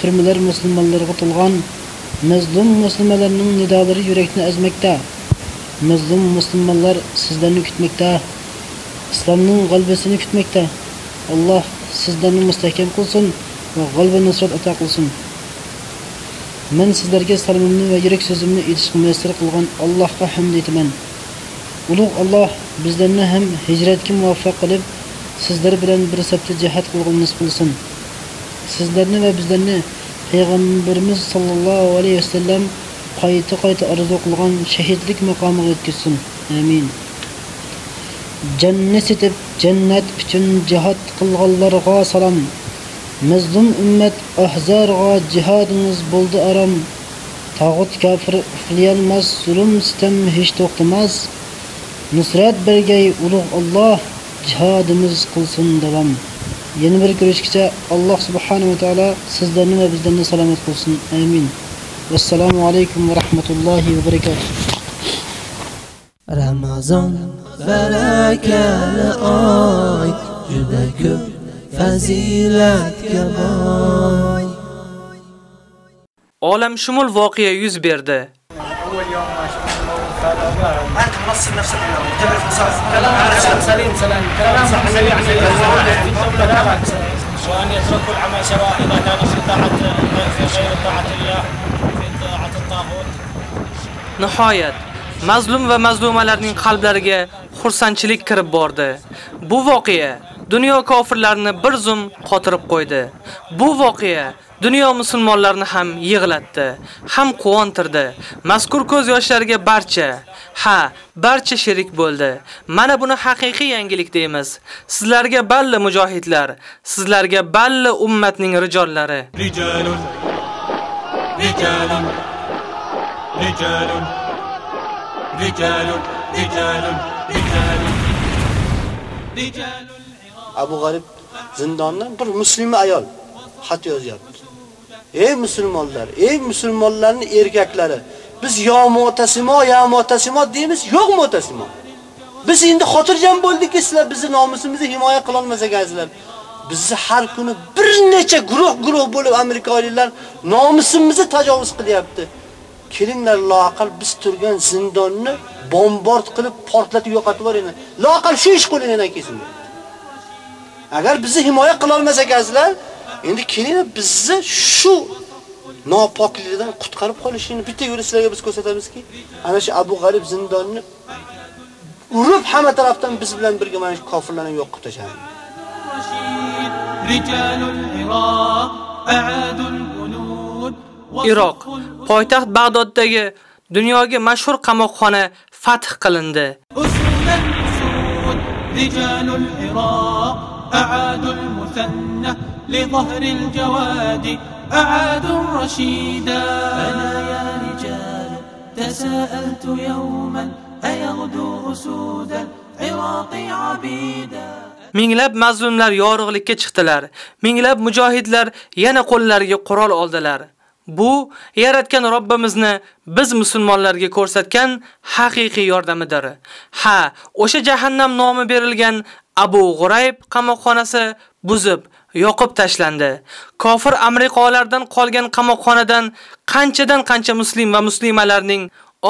түрмөлөр мусулмандарга mazlum musulmonlarning ko'z нидалары жүрөктүн ummatning fidoyi мусулмандар сиздерни musulmonlarga исламдын mazlum musulmonlarning аллах yurakni azmoqda mazlum musulmonlar sizlarni kutmoqda ата кылсын kutmoqda alloh sizlarni mustahkam qilsin сөзүмдү g'alba nusrat кылган qilsin men sizlarga улуг va биздерни so'zimni aytishga муваффак qilgan allohga hamd бир ulug' alloh кылган ham hijratga sizlarni va bizlarni payg'ambarimiz sollallohu alayhi vasallam qayta qayta orzu qilgan shahidlik maqomiga yetkazsin. Amin. Jannat setib jannat uchun jihod qilganlarga salom mazlum ummat ahzorga jihodingiz bo'ldi arom tog'ut kafir uxlayolmas zulm sitam hech to'xtamas. Nusrat bergay ulug' olloh jihodimiz qilsin davom yana bir ko'rishgacha alloh subhanahu va taolo sizlarni va bizlarni salomat qilsin. Amin. Vassalomu alaykum va rahmatullohi va barakatuh. Ramazon barakali oy juda ko'p fazilatga boy. Olamshumul voqea yuz berdi انت منصب نفسك تدرك كلام سليم سليم كلام سليم وأن يتركوا العمل سواء إذا كان في طاعة في غير طاعة الله في طاعة الطاغوت nihoyat mazlum va mazlumalarning qalblariga xursandchilik kirib bordi bu voqea dunyo kofirlarini bir zum qotirib qo'ydi bu voqea dunyo musulmonlarni ham yig'latdi ham quvontirdi. Mazkur ko'z yoshlarga barcha ha barcha sherik bo'ldi. Mana buni haqiqiy yangilik deymiz. Sizlarga balli mujohidlar sizlarga balli ummatning rijollari. Rijalun rijalun rijalun rijalun rijalun rijalun. Rijalun abu g'arib zindondan bir musulmon ayol xat yozyapti ey musulmonlar ey musulmonlarning erkaklari Biz yo mu'tasimo, ya mu'tasimo deymiz, yo'q mu'tasimo. Biz endi xotirjam bo'ldikki, sizlar bizni nomusimizni himoya qila olmas ekansizlar. Bizni har kuni bir necha guruh-guruh bo'lib amerikaliklar nomusimizni tajovuz qilyapti. Kelinglar loaqal biz turgan zindonni bombard qilib portlatib yo'qotib yuboringlar. Loaqal shu ish qo'lingizdan kelsin. Agar bizni himoya qila olmas ekansizlar, endi kelinglar bizni shu nopoklikdan qutqarib qolishini bitta yo'li sizlarga biz ko'rsatamizki, ana shu Abu G'arib zindonni urib hamma tarafdan biz bilan birga mana shu kofirlarni yo'q qilib tashlaymiz. Iroq poytaxt Bag'doddagi dunyoga mashhur qamoqxona fath qilindi. رجال العراق أعادوا المثنى لظهر الجواد أعادوا الرشيدا أنا يا رجال تساءلت يوما أيغدو أسود العراق عبيدا Minglab mazlumlar yorug'likka chiqdilar. Minglab mujohidlar yana qo'llariga qurol oldilar. Bu yaratgan Robbimizni biz musulmonlarga ko'rsatgan haqiqiy yordamidir. Ha, o'sha jahannam nomi berilgan Abu G'urayb qamoqxonasi buzib, yoqib tashlandi. Kofir Amerikalardan qolgan qamoqxonadan qanchadan qancha muslim va muslimalarning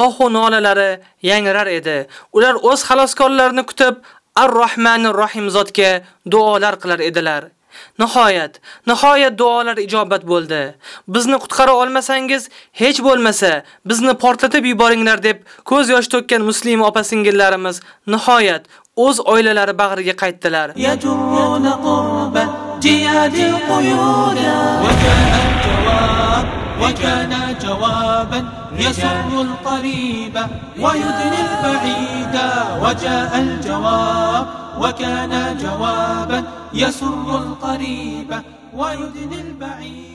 ohu nolalari yangrar edi. Ular o'z xaloskorlarini kutib, Ar-Rahmanir Rahim zotga duolar qilar edilar. Nihoyat, nihoyat duolar ijobat bo'ldi. Bizni qutqara olmasangiz, hech bo'lmasa bizni portlatib yuboringlar deb ko'z yosh to'kkan musulmon opa-singillarimiz nihoyat o'z oilalari bag'riga qaytdilar. يجرون قرب جياد القيود وجاء الجواب وكان جوابا يسر القريب ويدني البعيد وجاء الجواب وكان جوابا يسر القريب ويدني البعيد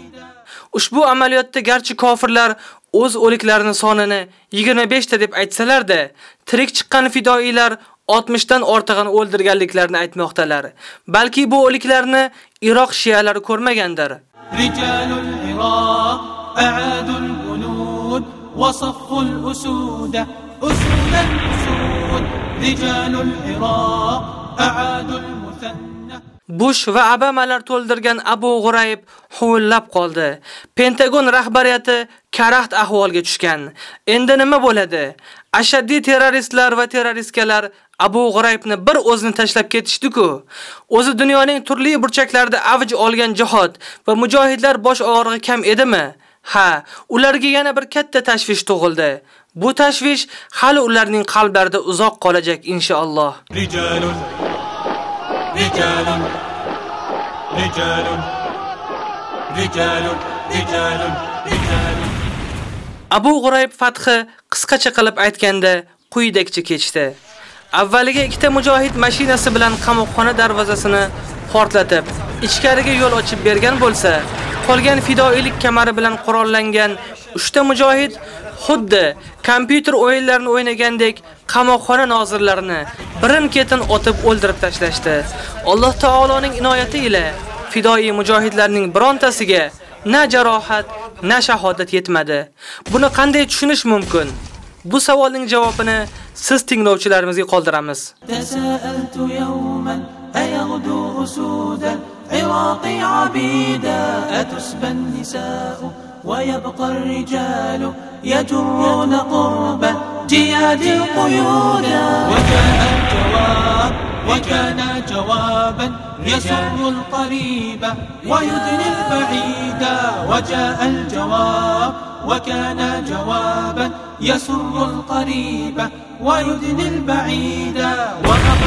Ushbu amaliyotda garchi kofirlar o'z o'liklarini sonini 25 ta deb aytsalar-da, tirik chiqqan fidoilar 60 dan ortig'ini o'ldirganliklarini aytmoqdalar. Balki bu o'liklarni Iroq shiyalari ko'rmagandir. رجال العراق أعادوا الجنود وصفوا الأسود أسود الأسود رجال العراق أعادوا المثنى Bush va Obamalar to'ldirgan Abu G'urayb huvillab qoldi. Pentagon rahbariyati karaxt ahvolga tushgan. Endi nima bo'ladi? Ashaddiy terroristlar va terroristkalar abu g'uroybni bir o'zini tashlab ketishdi-ku. O'zi dunyoning turli burchaklarida avj olgan jihod va mujohidlar bosh og'rig'i kam edimi? Ha, ularga yana bir katta tashvish tug'ildi. Bu tashvish hali ularning qalblarida uzoq qolajak inshaalloh. Rijalun Rijalun Rijalun Rijalun Abu G'urayb fathi qisqacha qilib aytganda quyidagicha kechdi. Avvaliga ikkita mujohid mashinasi bilan qamoqxona darvozasini portlatib, ichkariga yo'l ochib bergan bo'lsa, qolgan fidoilik kamari bilan qurollangan 3 ta mujohid xuddi kompyuter o'yinlarini o'ynagandek qamoqxona nozirlarini birin-ketin otib o'ldirib tashlashdi. Alloh taoloning inoyati ila fidoi mujohidlarning birontasiga na jarohat, na shahodat yetmadi. Buni qanday tushunish mumkin? Bu savolning javobini siz tinglovchilarimizga qoldiramiz. تساءلت يوما أيغدو أسود العراق عبيدا أتسبى النساء ويبقى الرجال يجرون قرب جياد القيود وجاء الجواب وكان جوابا يسر القريب ويدني البعيد وجاء الجواب وكان جوابا يسر القريب ويدني البعيد وأغرق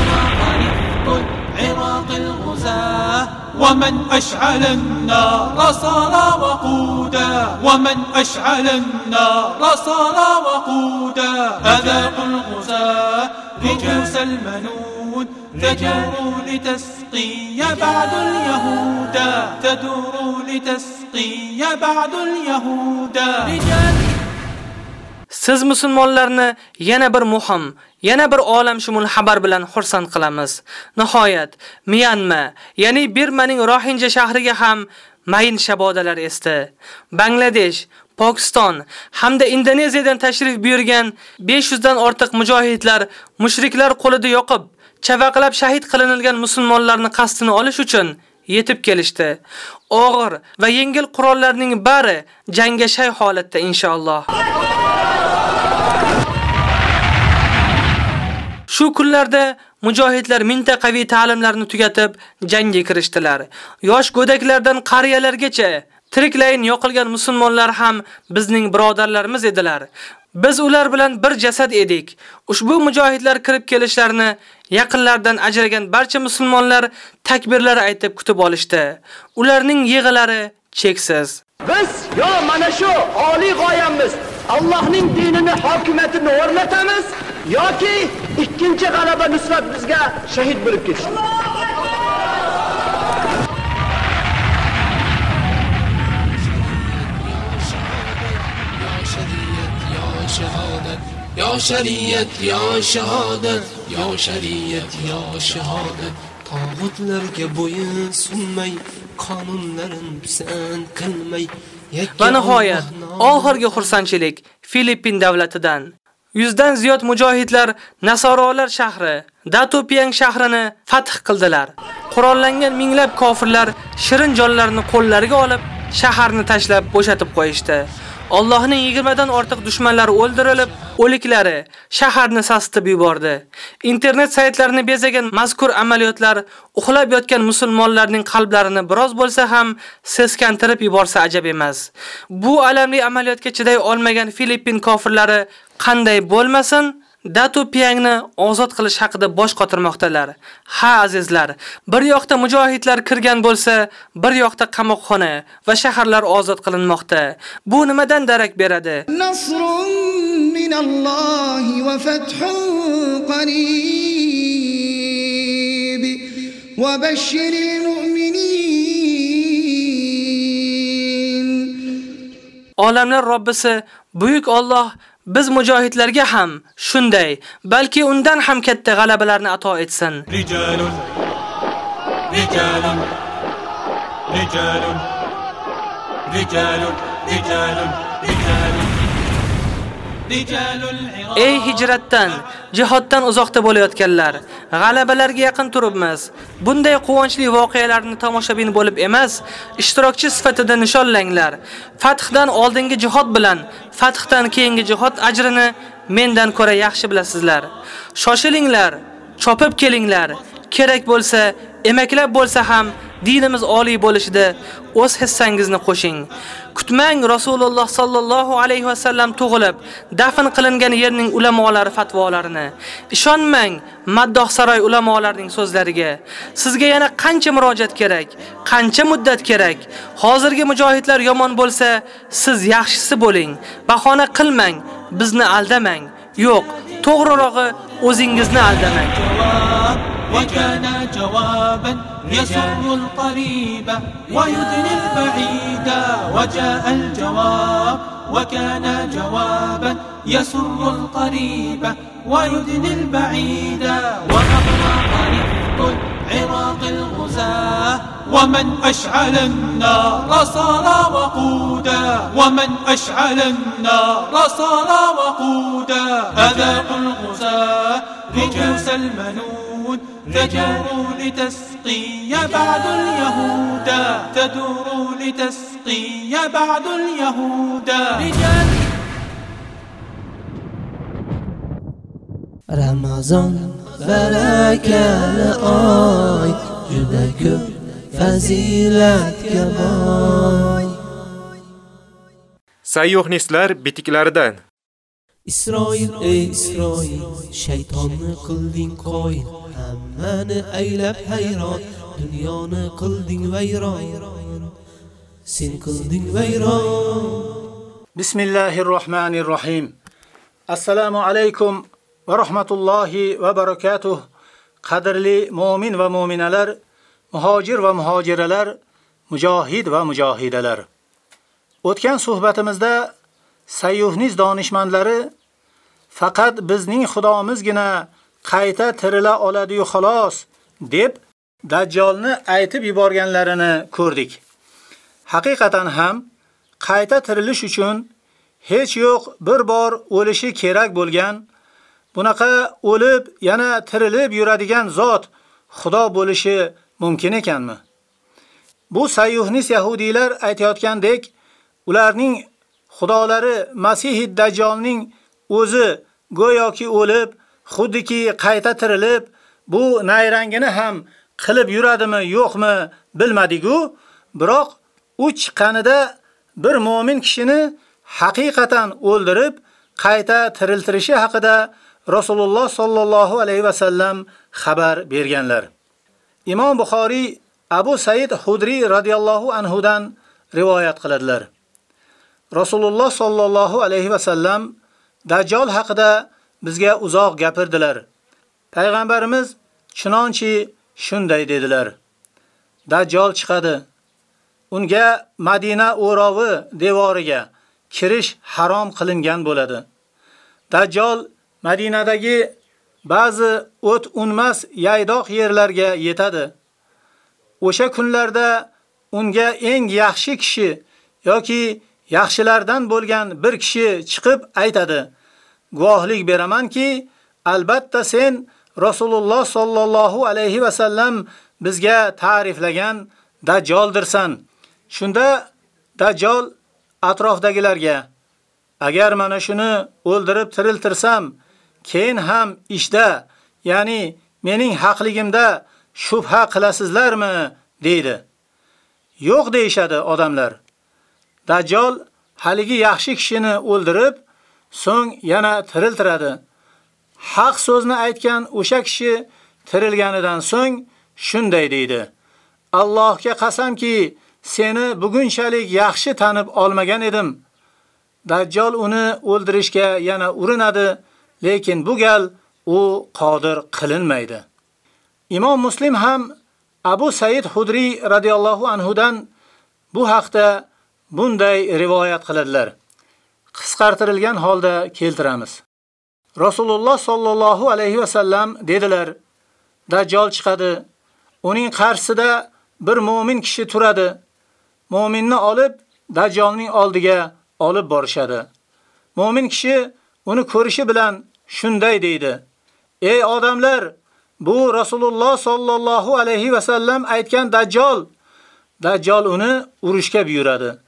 رفق العراق الغزاة ومن أشعل النار صار وقودا ومن أشعل النار صار وقودا أذاقوا الغزاة رؤوس المنون تدور لتسقي بعد اليهود تدور لتسقي بعد اليهود رجال Siz musulmonlarni yana bir muhim, yana bir olamshumul xabar bilan xursand qilamiz. Nihoyat, Myanma, ya'ni Birmaning Rohinja shahriga ham mayin shabodalar esdi. Bangladesh, Pokiston hamda Indoneziyadan tashrif buyurgan 500 dan ortiq mujohidlar mushriklar qo'lida yoqib, chavaqlab shahid qilinilgan musulmonlarni qasdini olish uchun yetib kelishdi. Og'ir va yengil qurollarning bari jangga shay holatda inshaalloh. Shu kunlarda mujohidlar mintaqaviy ta'limlarni tugatib jangga kirishdilar. Yosh go'daklardan qariyalargacha tiriklayin yoqilgan musulmonlar ham bizning birodarlarimiz edilar. Biz ular bilan bir jasad edik. Ushbu mujohidlar kirib kelishlarini yaqinlardan ajragan barcha musulmonlar takbirlar aytib kutib olishdi. Ularning yig'ilari cheksiz. Biz yo mana shu oliy g'oyamiz Allohning dinini hokimiyatini o'rnatamiz yoki ikkinchi g'alaba nusrat bizga shahid bo'lib ketish. shahodat yo shariat yo shahodat yo shariat yo shahodat tog'utlarga bo'yin sunmay qonunlarin pisand qilmay Va nihoyat, oxirgi xursandchilik Filippin davlatidan. Yuzdan ziyod mujohidlar Nasorolar shahri, Datopiang shahrini fath qildilar. Qurollangan minglab kofirlar shirin jonlarini qo'llariga olib, shaharni tashlab bo'shatib qo'yishdi. Allohning 20 dan ortiq dushmanlari o'ldirilib, o'liklari shaharni sasitib yubordi. Internet saytlarini bezagan mazkur amaliyotlar uxlab yotgan musulmonlarning qalblarini biroz bo'lsa ham seskantirib yuborsa ajab emas. Bu alamli amaliyotga chiday olmagan Filippin kofirlari qanday bo'lmasin, Datu Piangni ozod qilish haqida bosh qotirmoqdalar. Ha azizlar, bir yoqda mujohidlar kirgan bo'lsa, bir yoqda qamoqxona va shaharlar ozod qilinmoqda. Bu nimadan darak beradi? Nasrun minallohi va fathun qarib va bashshiril mu'minin. Olamlar Robbisi buyuk Alloh biz mujohidlarga ham shunday, balki undan ham katta g'alabalarni ato etsin. Rijalun. Rijalun. Rijalun. Rijalun. Rijalun. Rijalun. Ey hijratdan, jihoddan uzoqda bo'layotganlar, g'alabalarga yaqin turibmiz. Bunday quvonchli voqealarni tomoshabin bo'lib emas, ishtirokchi sifatida nishonlanglar. Fathdan oldingi jihod bilan fathdan keyingi jihod ajrini mendan ko'ra yaxshi bilasizlar. Shoshilinglar, chopib kelinglar. Kerak bo'lsa, emaklab bo'lsa ham dinimiz oliy bo'lishida o'z hissangizni qo'shing. Kutmang Rasululloh sollallohu alayhi va sallam tug'ilib, dafn qilingan yerning ulamolari fatvolarini. Ishonmang Maddoh saroy ulamolarining so'zlariga. Sizga yana qancha murojaat kerak? Qancha muddat kerak? Hozirgi mujohidlar yomon bo'lsa, siz yaxshisi bo'ling. Bahona qilmang, bizni aldamang. Yo'q, to'g'rirog'i o'zingizni aldamang. وكان جوابا يسر القريب ويدني البعيد وجاء الجواب. وكان جوابا يسر القريب ويدني البعيد. وأغرق رفق العراق الغزاة. ومن أشعل النار صار وقودا. ومن أشعل النار صار وقودا. أذاقوا الغزاة الرجال الملون تجار لتسقي بعض اليهود. تدور لتسقي بعض اليهود. اليهودا رمضان بركة آي جدك فزيلتك باي سيوخ نسلر بتكلاردان Isroil ey Isroil shaytonni qilding qo'yin hammani aylab hayron dunyoni qilding vayron. Sen qilding vayron. Bismillahir Rahmanir Rahim Assalomu alaykum va rahmatullohi va barakatuh. Qadrli mu'min va mu'minalar muhojir va muhojiralar mujohid va mujohidalar. O'tgan suhbatimizda sayyuhniz donishmandlari faqat bizning xudomizgina qayta tirila oladi-yu xolos deb Dajjolni aytib yuborganlarini ko'rdik. Haqiqatan ham qayta tirilish uchun hech yo'q bir bor o'lishi kerak bo'lgan bunaqa o'lib yana tirilib yuradigan zot Xudo bo'lishi mumkin ekanmi? Bu sayyuhnis yahudiylar aytayotgandek, ularning xudolari Масихи Dajjolning o'zi go'yoki o'lib, худдики qayta tirilib, bu nayrangini ham qilib yuradimi, yo'qmi bilmadik-ku, biroq u chiqqanida bir mu'min kishini haqiqatan o'ldirib, qayta tiriltirishi haqida Rasululloh sallallohu alayhi va sallam xabar berganlar. Imom Buxoriy Abu Said Hudri radhiyallohu anhu dan rivoyat qiladilar. Rasululloh sallallohu alayhi va sallam Dajjal haqida bizga uzoq gapirdilar. Payg'ambarimiz chunonchi shunday dedilar. Dajjal chiqadi. Unga Madina o'rovi devoriga kirish harom qilingan bo'ladi. Dajjal Madinadagi ba'zi o't unmas yaydoq yerlarga yetadi. O'sha kunlarda unga eng yaxshi kishi yoki yaxshilardan bo'lgan bir kishi chiqib aytadi: "Guvohlik бераманки, albatta sen Rasululloh саллаллаху alayhi va sallam bizga ta'riflagan Dajjoldirsan." Shunda Dajjal atrofdagilarga: "Agar mana shuni o'ldirib tiriltirsam, keyin ham ishda, ya'ni mening haqligimda shubha qilasizlarmi?" deydi. Yo'q deyshadi odamlar. Dajjal haligi yaxshi kishini o'ldirib, so'ng yana tiriltiradi. Haq so'zni aytgan o'sha kishi tirilganidan so'ng shunday deydi: Allohga qasamki, seni bugunchalik yaxshi tanib olmagan edim. Dajjal uni o'ldirishga yana urinadi, lekin bu gal u qodir qilinmaydi. Imom Muslim ham Abu Said Hudri radhiyallohu anhu dan bu haqda bunday rivoyat qiladilar. Qisqartirilgan holda keltiramiz. Rasululloh sollallohu alayhi va sallam dedilar: Dajjal chiqadi. Uning qarshisida bir mu'min kishi turadi. Mu'minni olib Dajjalning oldiga olib borishadi. Mu'min kishi uni ko'rishi bilan shunday deydi: Ey odamlar, bu Rasululloh sollallohu alayhi va sallam aytgan Dajjal. Dajjal uni urushga buyuradi.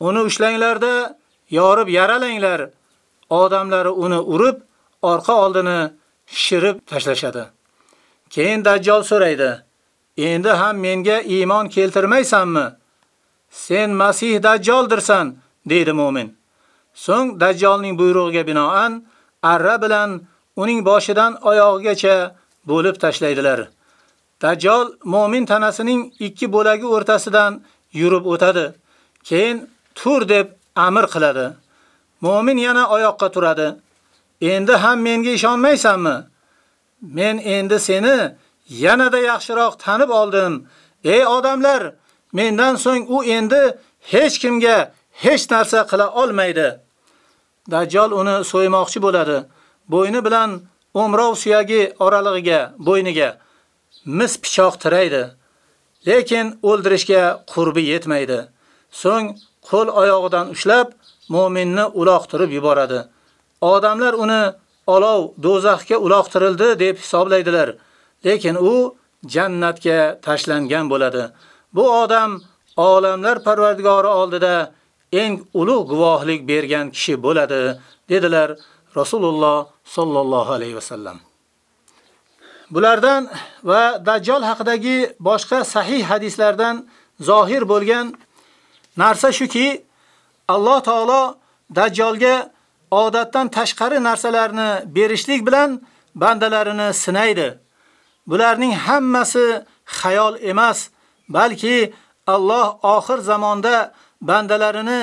Uni ushlanglarda yorib yaralanglar. Odamlari uni urib, orqa oldini shirib tashlashadi. Keyin Dajjal so'raydi: "Endi ham menga iymon keltirmaysanmi?" "Sen Masih Dajjaldirsan", dedi mu'min. So'ng Dajjalning buyrug'iga binoan arra bilan uning boshidan oyog'igacha bo'lib tashlaydilar. Dajjal mu'min tanasining ikki bo'lagi o'rtasidan yurib o'tadi. Keyin tur deb amr qiladi. Mu'min yana oyoqqa turadi. Endi ham menga ishonmaysanmi? Men endi seni yanada yaxshiroq tanib oldim. Ey odamlar, mendan so'ng u endi hech kimga hech narsa qila olmaydi. Dajjal uni so'ymoqchi bo'ladi. Bo'yni bilan umrov suyagi oralig'iga, bo'yniga mis pichoq tiraydi. Lekin o'ldirishga qurbi yetmaydi. So'ng qo'l oyog'idan ushlab mu'minni uloqtirib yuboradi. Odamlar uni olov do'zaxga uloqtirildi deb hisoblaydilar. Lekin u jannatga tashlangan bo'ladi. Bu odam olamlar Parvardigori oldida eng ulug' guvohlik bergan kishi bo'ladi, dedilar Rasululloh sollallohu alayhi va sallam. Bulardan va Dajjal haqidagi boshqa sahih hadislardan zohir bo'lgan narsa shuki, Alloh taolo Dajjalga odatdan tashqari narsalarni berishlik bilan bandalarini sinaydi. Bularning hammasi xayol emas, balki Alloh oxir zamonda bandalarini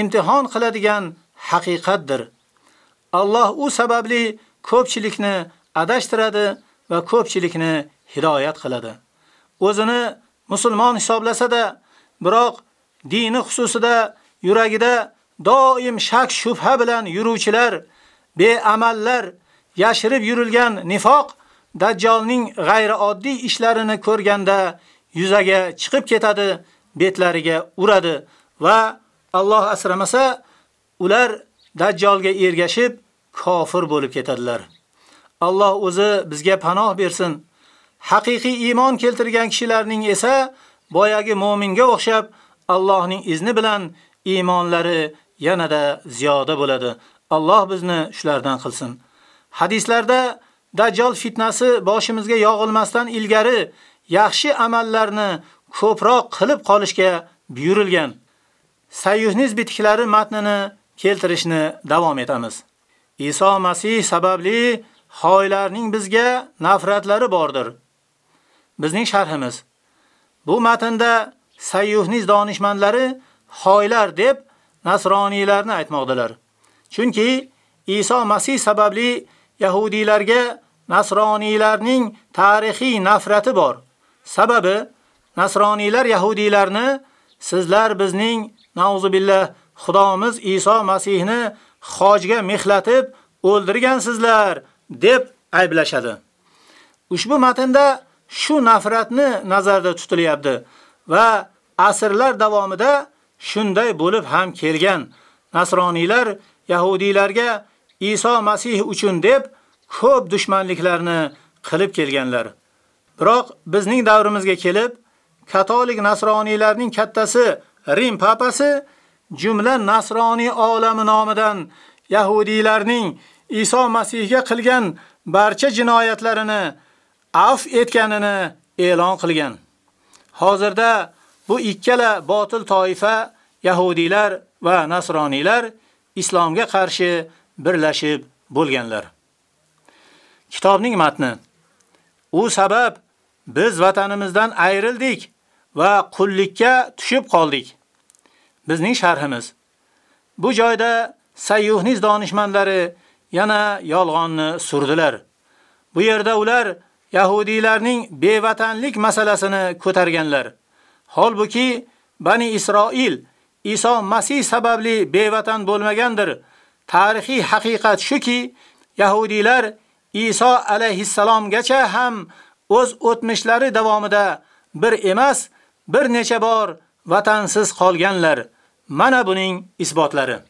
imtihon qiladigan haqiqatdir. Alloh u sababli ko'pchilikni adashtiradi va ko'pchilikni hidoyat qiladi. O'zini musulmon hisoblasa-da, biroq dini xususida yuragida doim shak shubha bilan yuruvchilar, beamallar, yashirib yurilgan nifoq Dajjalning g'ayrioddiy ishlarini ko'rganda yuzaga chiqib ketadi, betlariga uradi va Alloh asramasa, ular dajjolga ergashib kofir bo'lib ketadilar. Alloh o'zi bizga panoh bersin. Haqiqiy iymon keltirgan kishilarning esa boyagi mu'minga o'xshab Allohning izni bilan iymonlari yanada ziyoda bo'ladi. Alloh bizni shulardan qilsin. Hadislarda Dajjal fitnasi boshimizga yog'ilmasdan ilgari yaxshi amallarni ko'proq qilib qolishga buyurilgan. Sayyuhniz bitiklari matnini keltirishni davom etamiz. Iso Masih sababli xoylarning bizga nafratlari bordir. Bizning sharhimiz. Bu matnda Sayyuhniz donishmandlari xoylar deb nasroniylarni aytmoqdalar. Chunki Iso Masih sababli yahudiylarga nasroniylarning tarixiy nafrati bor. Sababi nasroniylar yahudiylarni sizlar bizning nauzubillah Xudomiz Iso Masihni xojga mehlatib o'ldirgansizlar deb ayblashadi. Ushbu matnda shu nafratni nazarda tutilyapti va asrlar davomida shunday bo'lib ham kelgan. Nasroniylar yahudiylarga Iso Masih uchun deb ko'p dushmanliklarni qilib kelganlar. Biroq bizning davrimizga kelib, katolik nasroniylarning kattasi Rim papasi jumla nasroniy olami nomidan yahudiylarning Iso Masihga qilgan barcha jinoyatlarini af etganini e'lon qilgan. Hozirda bu ikkala botil toifa yahudiylar va nasroniylar islomga qarshi birlashib bo'lganlar. Kitobning matni U sabab biz vatanimizdan ayrildik va qullikka tushib qoldik. Bizning sharhimiz. Bu joyda Sayyuhniz donishmandlari yana yolg'onni surdilar. Bu yerda ular Yahudilarning bevatanlik masalasini ko'targanlar. Holbuki Bani Isroil Iso Masih sababli bevatan bo'lmagandir. Tarixiy haqiqat shuki, Yahudilar Iso alayhissalomgacha ham o'z o'tmishlari davomida bir emas, bir necha bor vatansiz qolganlar. Mana buning isbotlari.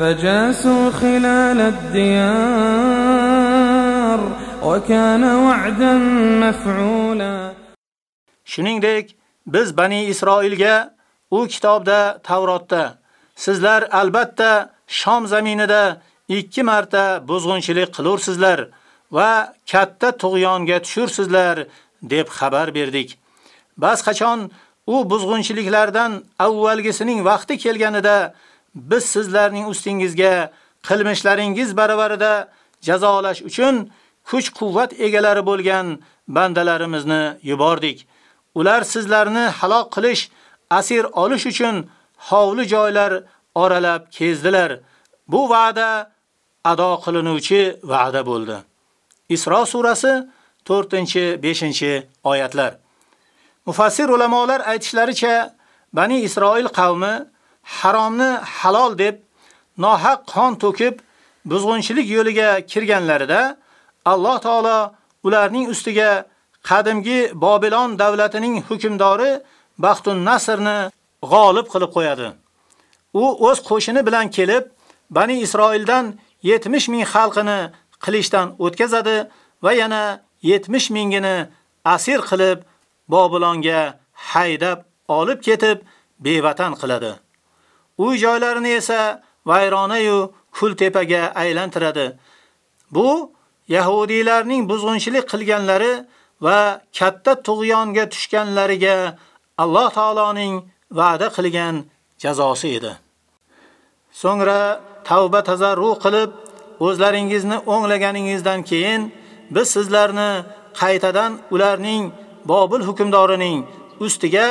فجاسوا خلال الديار وكان وعدا مفعولا Shuningdek, biz Bani Isroilga u kitobda Tavrotda sizlar albatta Shom zaminida ikki marta buzg'unchilik qilursizlar va katta tug'yonga tushursizlar deb xabar berdik. Bas qachon u buzg'unchiliklardan avvalgisining vaqti kelganida biz sizlarning ustingizga qilmishlaringiz baravarida jazolash uchun kuch-quvvat egalari bo'lgan bandalarimizni yubordik. Ular sizlarni halok qilish, asir olish uchun hovli joylar oralab kezdilar. Bu va'da ado qilinuvchi va'da bo'ldi. Isro surasi 4-5 oyatlar. Mufassir ulamolar aytishlaricha Bani Isroil qavmi haromni halol deb nohaq qon to'kib buzg'unchilik yo'liga kirganlarida Alloh taolo ularning ustiga qadimgi Babilon davlatining hukmdori Baxtun Nasrni g'olib qilib qo'yadi. U o'z qo'shini bilan kelib, Bani Isroildan 70 ming xalqini qilishdan o'tkazadi va yana 70 mingini asir qilib Babilonga haydab olib ketib bevatan qiladi. Uy joylarini esa vayrona-yu kul tepaga aylantiradi. Bu Yahudilarning buzg'unchilik qilganlari va katta tug'yonga tushganlariga Alloh taoloning va'da qilgan jazosi edi. So'ngra tavba tazarru qilib, o'zlaringizni o'nglaganingizdan keyin biz sizlarni qaytadan ularning Bobil hukmdorining ustiga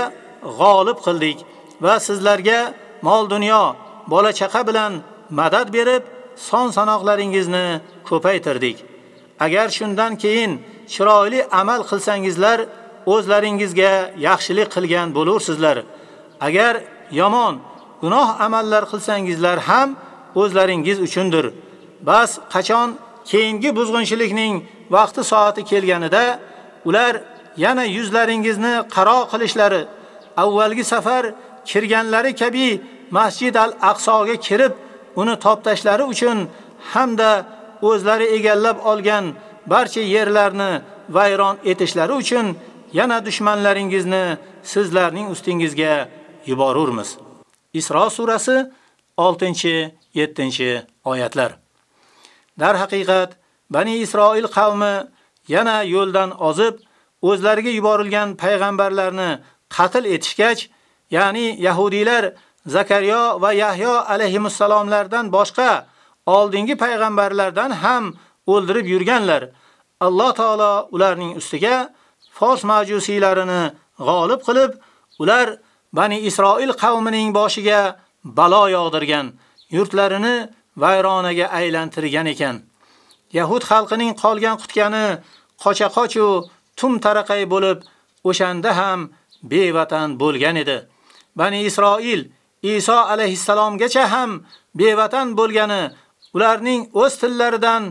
g'olib qildik va sizlarga mol dunyo, bola chaqa bilan madad berib, son sanoqlaringizni ko'paytirdik. Agar shundan keyin chiroyli amal qilsangizlar, o'zlaringizga yaxshilik qilgan bo'larsizlar. Agar yomon gunoh amallar qilsangizlar ham o'zlaringiz uchundir. Bas qachon keyingi buzg'unchilikning vaqti soati kelganida ular yana yuzlaringizni qaro qilishlari, avvalgi safar kirganlari kabi Masjid al-Aqsoga kirib, uni toptashlari uchun hamda o'zlari egallab olgan barcha yerlarni vayron etishlari uchun yana dushmanlaringizni sizlarning ustingizga yuborurmiz. Isro surasi 6-7 oyatlar. Dar haqiqat Bani Isroil qavmi yana yo'ldan ozib, o'zlariga yuborilgan payg'ambarlarni qatl etishgach, ya'ni yahudiylar Zakariya va Yahyo alayhissalomlardan boshqa oldingi payg'ambarlardan ham o'ldirib yurganlar. Alloh taolo ularning ustiga Fors majusiylarini g'olib qilib, ular Bani Isroil qavmining boshiga balo yog'dirgan, yurtlarini vayronaga aylantirgan ekan. Yahud xalqining qolgan qutgani qocha-qochu tum taraqay bo'lib, o'shanda ham bevatan bo'lgan edi. Bani Isroil Iso alayhissalomgacha ham bevatan bo'lgani ularning o'z tillaridan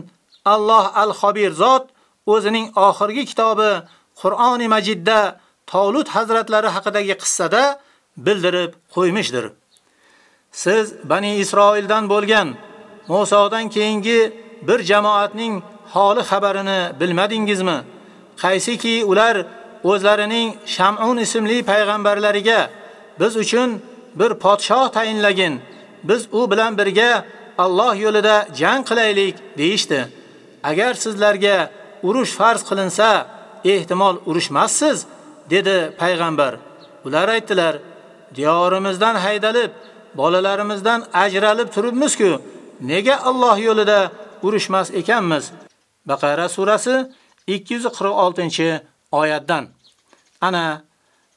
Alloh al-Xobir zot o'zining oxirgi kitobi Qur'oni Majidda Tavlut hazratlari haqidagi qissada bildirib qo'ymishdir. Siz Bani Isroildan bo'lgan Musodan keyingi bir jamoatning holi xabarini bilmadingizmi? Qaysiki ular o'zlarining Shamun ismli payg'ambarlariga biz uchun bir podshoh tayinlagin. Biz u bilan birga Alloh yo'lida jang qilaylik deyishdi. Agar sizlarga urush farz qilinsa, ehtimol urushmassiz, dedi payg'ambar. Ular aytdilar: "Diyorimizdan haydalib, bolalarimizdan ajralib turibmiz-ku, nega Alloh yo'lida urushmas ekanmiz?" Baqara surasi 246-oyatdan. Ana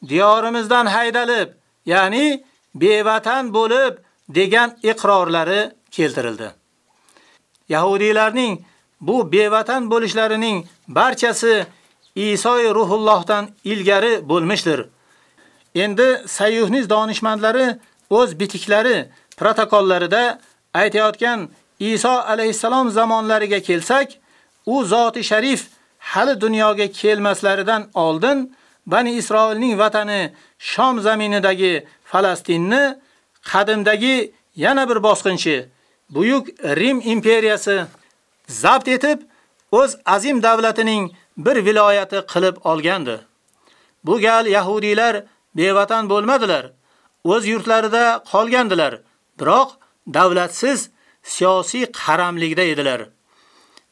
diyorimizdan haydalib, ya'ni беватан bo'lib degan iqrorlari keltirildi. Yahudiylarning bu беватан bo'lishlarining barchasi Iso ruhullohdan ilgari bo'lmishdir. Endi sayyuhniz donishmandlari o'z bitiklari protokollarida aytayotgan Iso alayhisalom zamonlariga kelsak, u zoti sharif hali dunyoga kelmaslaridan oldin Bani Isroilning vatani Shom zaminidagi Falastinni qadimdagi yana bir bosqinchi buyuk Rim imperiyasi zabt etib, o'z azim davlatining bir viloyati qilib olgandi. Bu gal yahudiylar bevatan bo'lmadilar, o'z yurtlarida qolgandilar, biroq davlatsiz siyosiy qaramlikda edilar.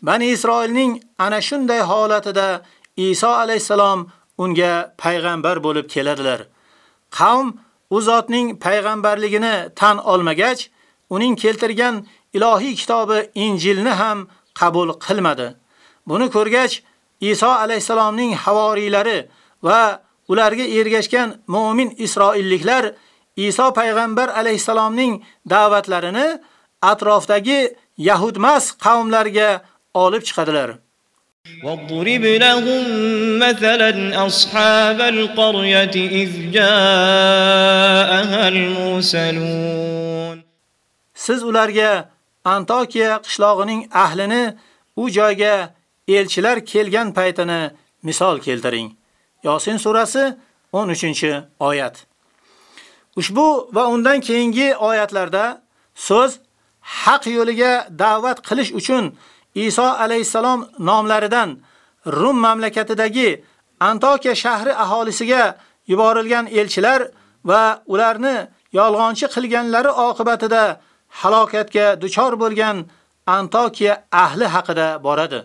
Bani Isroilning ana shunday holatida Iso alayhisalom unga payg'ambar bo'lib keladilar. Qavm u zotning payg'ambarligini tan olmagach, uning keltirgan ilohiy kitobi Injilni ham qabul qilmadi. Buni ko'rgach, Iso alayhisalomning havoriylari va ularga ergashgan mu'min isroilliklar Iso payg'ambar alayhisalomning da'vatlarini atrofdagi yahudmas qavmlarga olib chiqadilar. واضرب لهم مثلا أصحاب القرية إذ جاءها المرسلون سيز ularga أنتاكيا قشلاغنين ahlini u joyga elchilar kelgan paytini مثال keltiring. ياسين surasi 13 آيات Ushbu va undan keyingi oyatlarda so'z haq yo'liga da'vat qilish uchun Iso alayhisalom nomlaridan Rum mamlakatidagi Antokiya shahri aholisiga yuborilgan elchilar va ularni yolg'onchi qilganlari oqibatida halokatga duchor bo'lgan Antokiya ahli haqida boradi.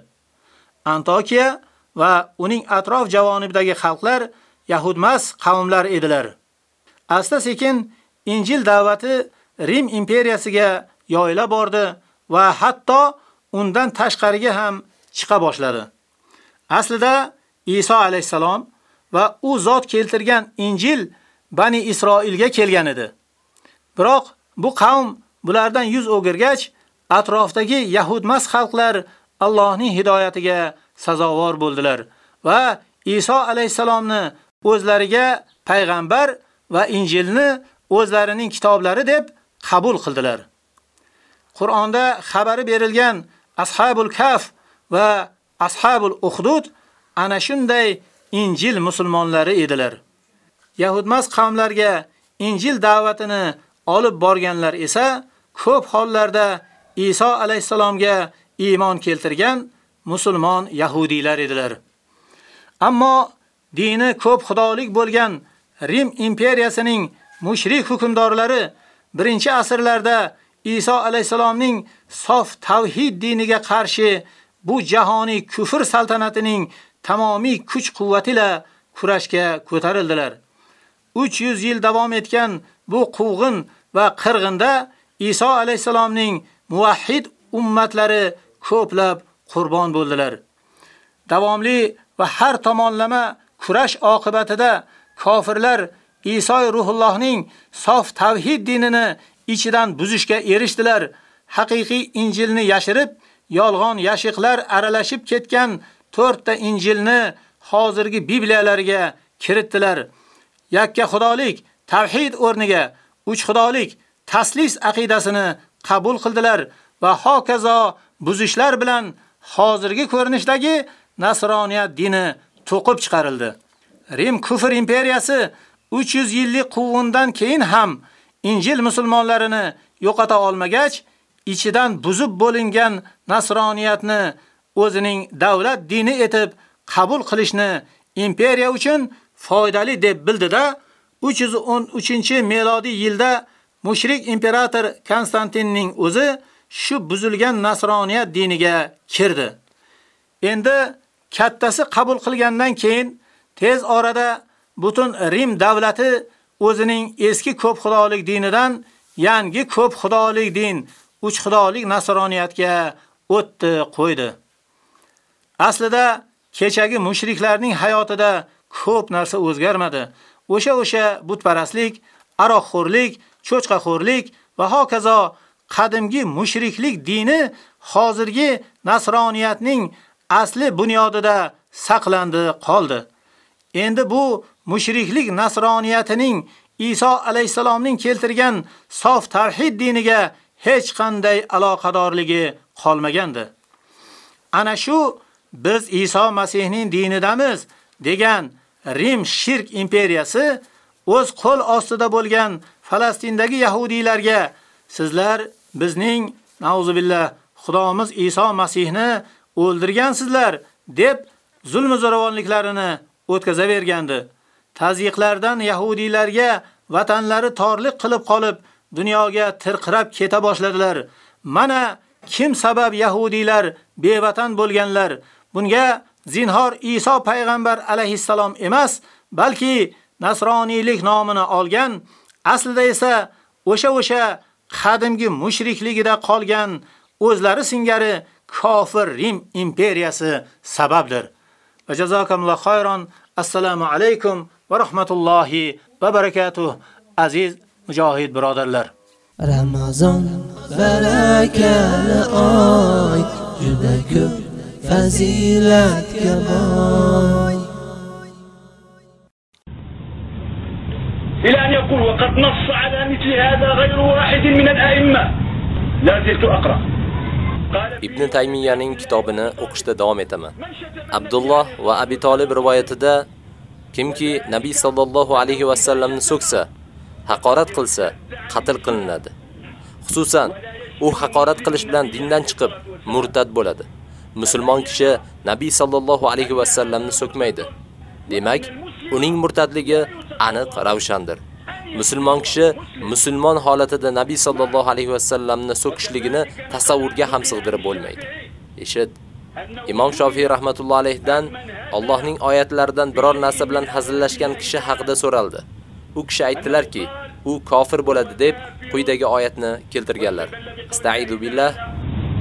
Antokiya va uning atrof javonibidagi xalqlar yahudmas qavmlar edilar. Asta sekin Injil da'vati Rim imperiyasiga yoyila bordi va hatto undan tashqariga ham chiqa boshladi. Aslida Iso alayhisalom va u zot keltirgan Injil Bani Isroilga kelgan edi. Biroq bu qavm bulardan yuz o'girgach, atrofdagi yahudmas xalqlar Allohning hidoyatiga sazovor bo'ldilar va Iso alayhisalomni o'zlariga payg'ambar va Injilni o'zlarining kitoblari deb qabul qildilar. Qur'onda xabari berilgan асхабул Kaf ва асхабул ухдуд ana shunday инжил мусулмонлары эдилер. Яһудмас қавмларга инжил даъватини olib borganlar esa ko'p hollarda Iso alayhisalomga iymon keltirgan musulmon yahudiylar edilar. Ammo dini ko'p xudolik bo'lgan Rim imperiyasining mushrik hukmdorlari 1-asrlarda Иса алейхисаламның соf тавхид динига каршы bu jahoniy kufr saltanatining tamomiy kuch quvvati ila kurashga ko'tarildilar. 300 yil davom etgan bu quvg'in va qirg'inda Iso alayhisalomning muvahhid ummatlari ko'plab qurbon bo'ldilar. Davomli va har tomonlama kurash oqibatida kofirlar Iso ruhullohning sof tavhid dinini ichidan buzishga erishdilar. Haqiqiy Injilni yashirib, yolg'on yashiqlar aralashib ketgan 4 ta Injilni hozirgi Bibliyalarga kiritdilar. Yakka xudolik tavhid o'rniga uch xudolik taslis aqidasini qabul qildilar va hokazo buzishlar bilan hozirgi ko'rinishdagi nasroniyat dini to'qib chiqarildi. Rim kufr imperiyasi 300 yillik quvg'indan keyin ham Injil musulmonlarini yo'qota olmagach, ichidan buzib bo'lingan nasroniyatni o'zining davlat dini etib qabul qilishni imperiya uchun foydali deb bildida 313-melodiy yilda mushrik imperator Konstantinning o'zi shu buzilgan nasroniyat diniga kirdi. Endi kattasi qabul qilgandan keyin tez orada butun Rim davlati o'zining eski ko'p xudolik dinidan yangi ko'p xudolik din, uch xudolik nasroniyatga o'tdi, qo'ydi. Aslida kechagi mushriklarning hayotida ko'p narsa o'zgarmadi. O'sha-o'sha butparastlik, aroqxo'rlik, cho'chqaxo'rlik va hokazo qadimgi mushriklik dini hozirgi nasroniyatning asli bunyodida saqlandi, qoldi. Endi bu mushriklik nasroniyatining Iso alayhisalomning keltirgan sof tavhid diniga hech qanday aloqadorligi qolmagandi. Ana shu biz Iso Masihning dinidamiz degan Rim shirk imperiyasi o'z qo'l ostida bo'lgan Falastindagi yahudiylarga sizlar bizning nauzubillah Xudomiz Iso Masihni o'ldirgansizlar deb zulm zo'ravonliklarini o'tkazavergandi. Tazyiqlardan яҳудиларга vatanlari torlik qilib qolib, dunyoga tirqirab keta boshladilar. Mana kim sabab яҳудилар bevatan bo'lganlar? Bunga zinhor Iso payg'ambar alayhissalom emas, balki nasroniylik nomini olgan, aslida esa o'sha-o'sha qadimgi mushrikligida qolgan o'zlari singari kofir Rim imperiyasi sababdir. Va jazakumulloh xayron. Assalomu alaykum va rahmatullohi va barakatuh. Aziz mujohid birodarlar. Ramazon barakali oy, juda ko'p fazilatga boy. إلى أن يقول وقد نص على مثل هذا غير واحد من الأئمة لا زلت أقرأ Ibn Taymiyaning kitobini o'qishda davom etaman. Abdulloh va Abi Talib rivoyatida kimki Nabiy sallallohu alayhi va sallamni so'ksa, haqorat qilsa, qatl qilinadi. Xususan, u haqorat qilish bilan dindan chiqib, murtad bo'ladi. Musulmon kishi Nabiy sallallohu alayhi va sallamni so'kmaydi. Demak, uning murtadligi aniq ravshandir. Musulmon kishi musulmon holatida Nabiy sallallohu alayhi va sallamni so'kishligini tasavvurga ham sig'dirib bo'lmaydi. Eshit. Имам Шафи рахматулла alayhdan Allohning oyatlaridan biror narsa bilan hazillashgan kishi haqida so'raldi. U kishi aytdilarki, u kofir bo'ladi deb quyidagi oyatni keltirganlar. Astaizu billah.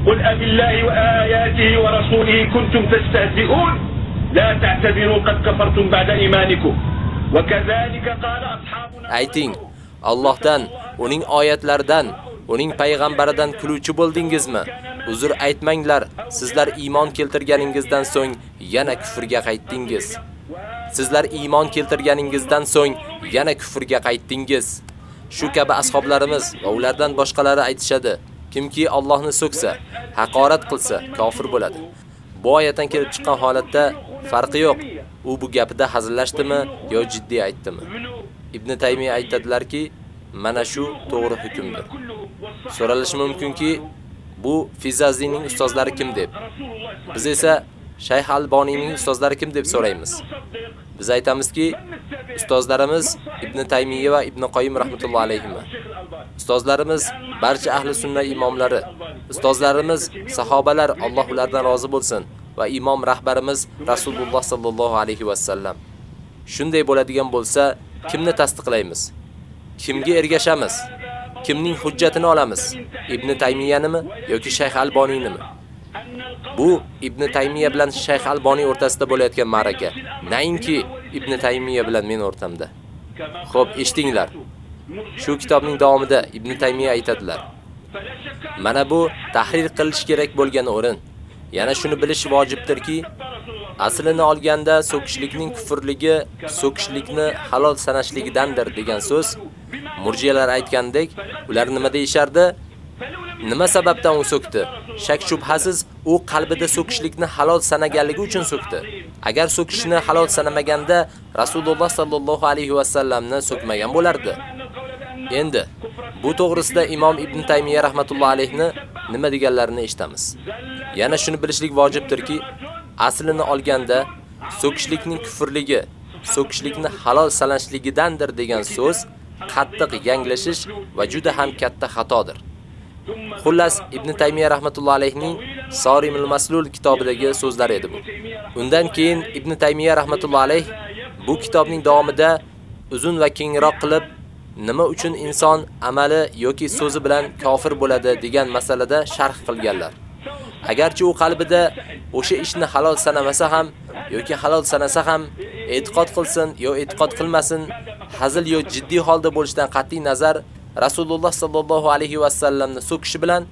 Qul abillahi va ayatihi va rasulihi kuntum tastahzi'un la ta'tabiru qad kafartum ba'da imanikum. Va kazalika qala ashabuna Ayting, Allohdan, uning oyatlaridan Uning payg'ambaridan kuluvchi bo'ldingizmi? Uzr aytmanglar, sizlar iymon keltirganingizdan so'ng yana kufrga qaytdingiz. Sizlar iymon keltirganingizdan so'ng yana kufrga qaytdingiz. Shu kabi ashoblarimiz va ulardan boshqalari aytishadi. Kimki Allohni so'ksa, haqorat qilsa, kofir bo'ladi. Bu oyatdan kelib chiqqan holatda farqi yo'q. U bu gapida hazillashdimi yo jiddiy aytdimi? Ibn Taymiy aytadilarki, mana shu to'g'ri hukmdir. So'ralishi mumkinki, bu Fizazining ustozlari kim deb. Biz esa Shayx Alboniyning ustozlari kim deb so'raymiz. Biz aytamizki, ustozlarimiz Ibn Taymiy va Ibn Qoyim rahmatullohi alayhim. Ustozlarimiz barcha ahli sunna imomlari, ustozlarimiz sahobalar Alloh ulardan rozi bo'lsin va imom rahbarimiz Rasululloh sallallohu alayhi va sallam. Shunday bo'ladigan bo'lsa, kimni tasdiqlaymiz? Kimga ergashamiz? Kimning hujjatini olamiz? Ibn Taymiyanimi yoki Shayx Alboniynimi? Bu Ibn Taymiya bilan Shayx Alboniy o'rtasida bo'layotgan ma'raka. Nainki Ibn Taymiya bilan men o'rtamda. Xo'p, eshitinglar. Shu kitobning davomida Ibn Taymiya aytadilar. Mana bu tahrir qilish kerak bo'lgan o'rin. Yana shuni bilish vojibdirki, aslini olganda so'kishlikning kufrligi so'kishlikni halol sanashligidandir degan so'z murjiyalar aytgandek, ular nima deyishardi? Nima sababdan u so'kdi? Shak shubhasiz u qalbida so'kishlikni halol sanaganligi uchun so'kdi. Agar so'kishni halol sanamaganda Rasululloh sallallohu alayhi va sallamni so'kmagan bo'lardi. Endi bu to'g'risida Imom Ibn Taymiya rahmatullohi alayhni nima deganlarini eshitamiz. Yana shuni bilishlik vojibdirki, aslini olganda so'kishlikning kufrligi, so'kishlikni halol sanashligidandir degan so'z qattiq yanglashish va juda ham katta xatodir. Xullas Ibn Taymiya rahmatullohi alayhining Sorimul Maslul kitobidagi so'zlar edi bu. Undan keyin Ibn Taymiya rahmatullohi alayh bu kitobning davomida uzun va kengroq qilib nima uchun inson amali yoki so'zi bilan kofir bo'ladi degan masalada sharh qilganlar. Agarchi u qalbida o'sha ishni halol sanamasa ham yoki halol sanasa ham e'tiqod qilsin yo e'tiqod qilmasin, hazil yo jiddiy holda bo'lishidan qat'iy nazar Rasululloh sallallohu alayhi va sallamni so'kishi bilan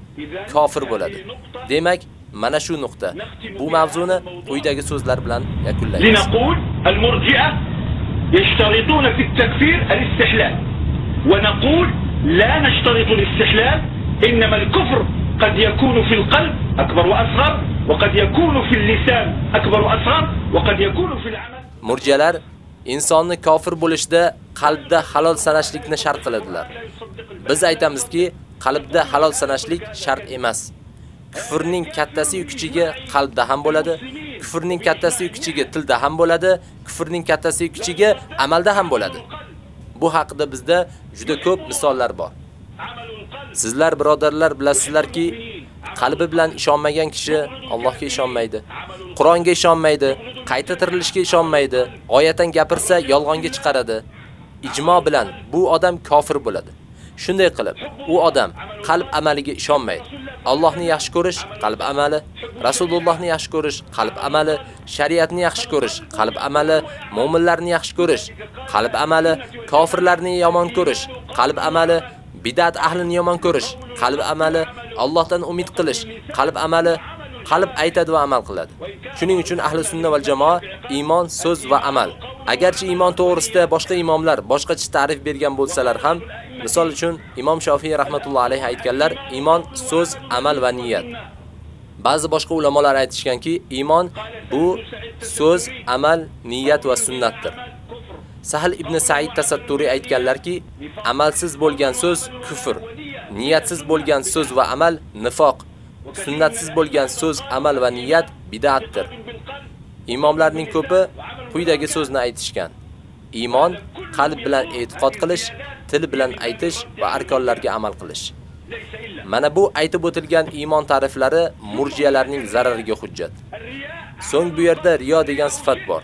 kofir bo'ladi. Demak, mana shu nuqta. Bu mavzuni quyidagi so'zlar bilan yakunlaymiz. لنقول المرجئة يشترطون في التكفير الاستحلال ونقول لا نشترط الاستحلال إنما الكفر قد يكون في القلب أكبر وأصغر وقد يكون في اللسان أكبر وأصغر وقد يكون في العمل Murjiyalar insonni kofir bo'lishda qalbda halol sanashlikni shart qiladilar. Biz aytamizki, qalbda halol sanashlik shart emas. Kufrning kattasi yu kichigi qalbda ham bo'ladi, kufrning kattasi yu kichigi tilda ham bo'ladi, kufrning kattasi yu kichigi amalda ham bo'ladi. Bu haqida bizda juda ko'p misollar bor. Sizlar birodarlar bilasizlarki, qalbi bilan ishonmagan kishi Allohga ishonmaydi. Qur'onga ishonmaydi, qayta tirilishga ishonmaydi, oyatan gapirsa yolg'onga chiqaradi. Ijmo bilan bu odam kofir bo'ladi. Shunday qilib, u odam qalb amaliga ishonmaydi. Allohni yaxshi ko'rish qalb amali, Rasulullohni yaxshi ko'rish qalb amali, shariatni yaxshi ko'rish qalb amali, mu'minlarni yaxshi ko'rish qalb amali, kofirlarni yomon ko'rish qalb amali, bidat ahlini yomon ko'rish qalb amali, Allohdan umid qilish qalb amali, qalb aytadi va amal qiladi. Shuning uchun ahli sunna va jamoa iymon, so'z va amal. Agarchi iymon to'g'risida boshqa imomlar boshqacha ta'rif bergan bo'lsalar ham, misol uchun Imom Shofiy rahmatullohi alayhi aytganlar, iymon so'z, amal va niyat. Ba'zi boshqa ulamolar aytishganki, iymon bu so'z, amal, niyat va sunnatdir. Sahl ibn Sa'id Tasatturi aytganlarki, amalsiz bo'lgan so'z kufr, niyatsiz bo'lgan so'z va amal nifoq, sunnatsiz bo'lgan so'z, amal va niyat bid'atdir. Imomlarning ko'pi quyidagi so'zni aytishgan. Iymon qalb bilan e'tiqod qilish, til bilan aytish va arkonlarga amal qilish. Mana bu aytib o'tilgan iymon ta'riflari murjiyalarning zarariga hujjat. So'ng bu yerda riyo degan sifat bor.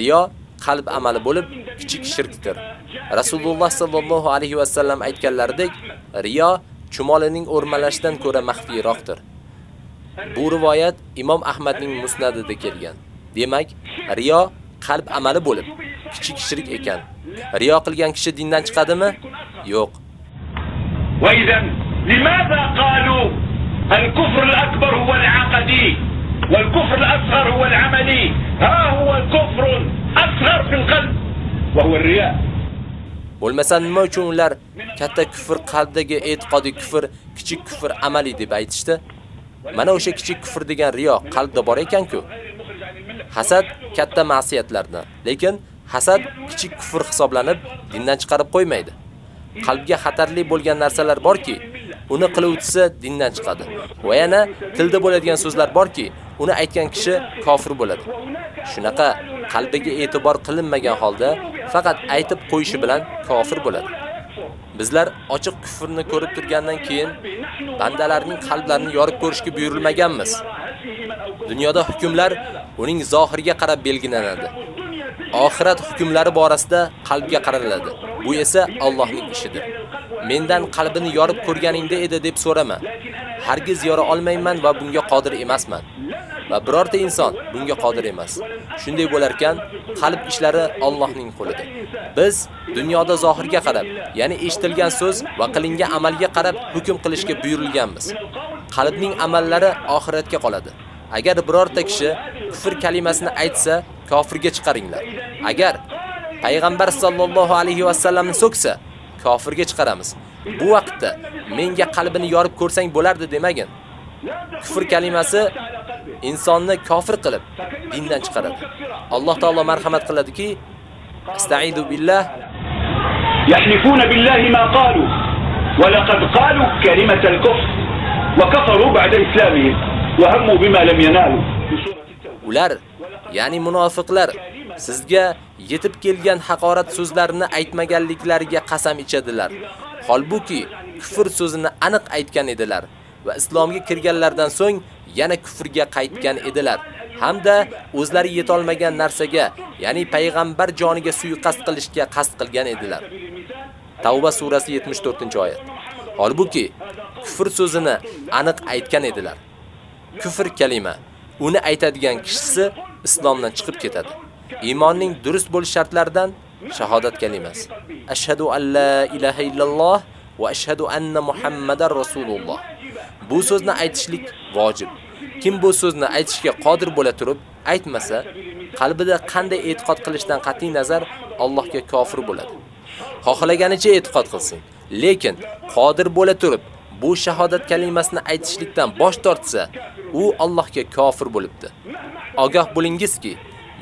Riyo qalb amali bo'lib, kichik shirkdir. Rasululloh sallallohu alayhi va sallam aytganlaridek, riyo chumolining o'rmalashdan ko'ra maxfiyroqdir. Bu rivoyat Imom Ahmadning musnadida kelgan. Demak, riyo qalb amali bo'lib, kichik shirk ekan. Riyo qilgan kishi dindan chiqadimi? Yo'q. Va idan limaza qalu al-kufr al-akbar huwa al-aqdi wal-kufr al-asghar huwa al-amali ha huwa al-kufr أصغر في القلب وهو الرياء Bo'lmasa nima uchun ular katta kufr qalbdagi e'tiqodiy kufr, kichik kufr amaliy deb aytishdi? Mana o'sha kichik kufr degan riyo qalbda bor ekan-ku. Hasad katta ma'siyatlardan, lekin hasad kichik kufr hisoblanib dindan chiqarib qo'ymaydi. Qalbga xatarli bo'lgan narsalar borki, uni qiluvchisi dindan chiqadi. Va yana tilda bo'ladigan so'zlar borki, uni aytgan kishi kofir bo'ladi. Shunaqa qalbiga e'tibor qilinmagan holda faqat aytib qo'yishi bilan kofir bo'ladi. Bizlar ochiq kufrni ko'rib turgandan keyin bandalarning qalblarini yorib ko'rishga buyurilmaganmiz. Dunyoda hukmlar uning zohirga qarab belgilanadi. Oxirat hukmlari borasida qalbga qaraladi. Bu esa Allohning ishidir. Mendan qalbini yorib ko'rganingda edi deb so'rama. Hargiz yora olmayman va bunga qodir emasman. Va birorta inson bunga qodir emas. Shunday bo'larkan, qalb ishlari Allohning qo'lida. Biz dunyoda zohirga qarab, ya'ni eshitilgan so'z va qilingan amalga qarab hukm qilishga buyurilganmiz. Qalbning amallari oxiratga qoladi. Agar birorta kishi kufr kalimasini aytsa, kofirga chiqaringlar. Agar payg'ambar sallallohu alayhi va sallamni so'ksa, kofirga chiqaramiz. Bu vaqtda menga qalbini yorib ko'rsang bo'lardi demagin. Kufr kalimasi insonni kofir qilib dindan chiqaradi. Alloh taolo marhamat qiladiki, Astaidu billah يحلفون بالله ما قالوا ولقد قالوا كلمة الكفر وكفروا بعد إسلامهم وهموا بما لم ينالوا ular, ya'ni munofiqlar sizga yetib kelgan haqorat so'zlarini aytmaganliklariga qasam ichadilar. Holbuki küfür so'zini aniq aytgan edilar va islomga kirganlardan so'ng yana kufrga qaytgan edilar. Hamda o'zlari yetolmagan narsaga, ya'ni payg'ambar joniga suiqasd qilishga qasd qilgan edilar. Tavba surasi 74-oyat. Holbuki kufr so'zini aniq aytgan edilar. Kufr kalima uni aytadigan kishisi islomdan chiqib ketadi. Iymonning durust bo'lish shartlaridan shahodat kalimasi. Ashhadu an la ilaha illalloh va ashhadu anna Muhammadar rasululloh. Bu so'zni aytishlik vojib. Kim bu so'zni aytishga qodir bo'la turib aytmasa, qalbida qanday e'tiqod qilishdan qat'iy nazar Allohga kofir bo'ladi. Xohlaganicha e'tiqod qilsin, lekin qodir bo'la turib bu shahodat kalimasini aytishlikdan bosh tortsa, u Allohga kofir bo'libdi. Ogoh bo'lingizki,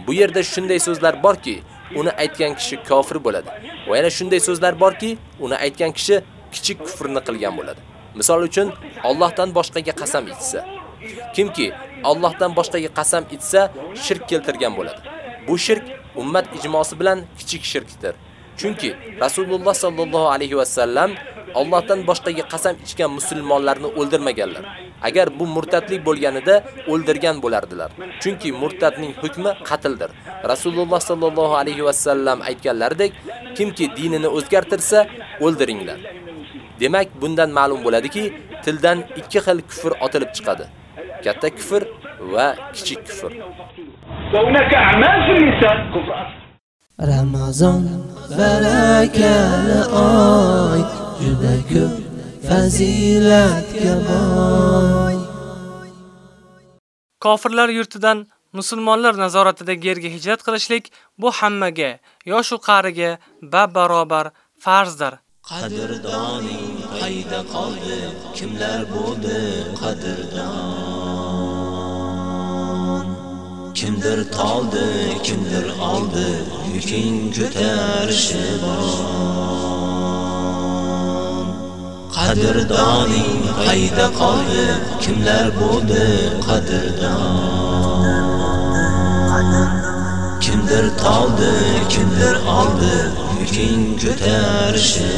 bu yerda shunday so'zlar borki, uni aytgan kishi kofir bo'ladi. Va yana shunday so'zlar borki, uni aytgan kishi kichik kufrni qilgan bo'ladi. Misol uchun, Allohdan boshqaga qasam ichsa, kimki Allohdan boshqaga qasam ichsa, shirk keltirgan bo'ladi. Bu shirk ummat ijmosi bilan kichik shirkdir. Chunki Rasululloh sallallohu alayhi va sallam Allohdan boshqaga qasam ichgan musulmonlarni o'ldirmaganlar. Agar bu murtadlik bo'lganida o'ldirgan bo'lardilar. Chunki murtadning hukmi qatldir. Rasululloh sallallohu alayhi va sallam aytganlaridek, kimki dinini o'zgartirsa, o'ldiringlar. Demak, bundan ma'lum bo'ladiki, tildan ikki xil kufr otilib chiqadi. Katta kufr va kichik kufr. Ramazon barakali oy juda ko'p fazilatga boy Kofirlar yurtidan musulmonlar nazoratidagi yerga hijrat qilishlik bu hammaga, yosh u qariga barobar farzdir. qadrdoning qayda qoldi? Kimlar bo'ldi qadrdon kimdir taldı kimdir oldi yuking ko'tarishi bor. Qadrdoning qayda qoldi kimlar bo'ldi qadrdon? Kimdir toldi kimdir oldi yuking ko'tarishi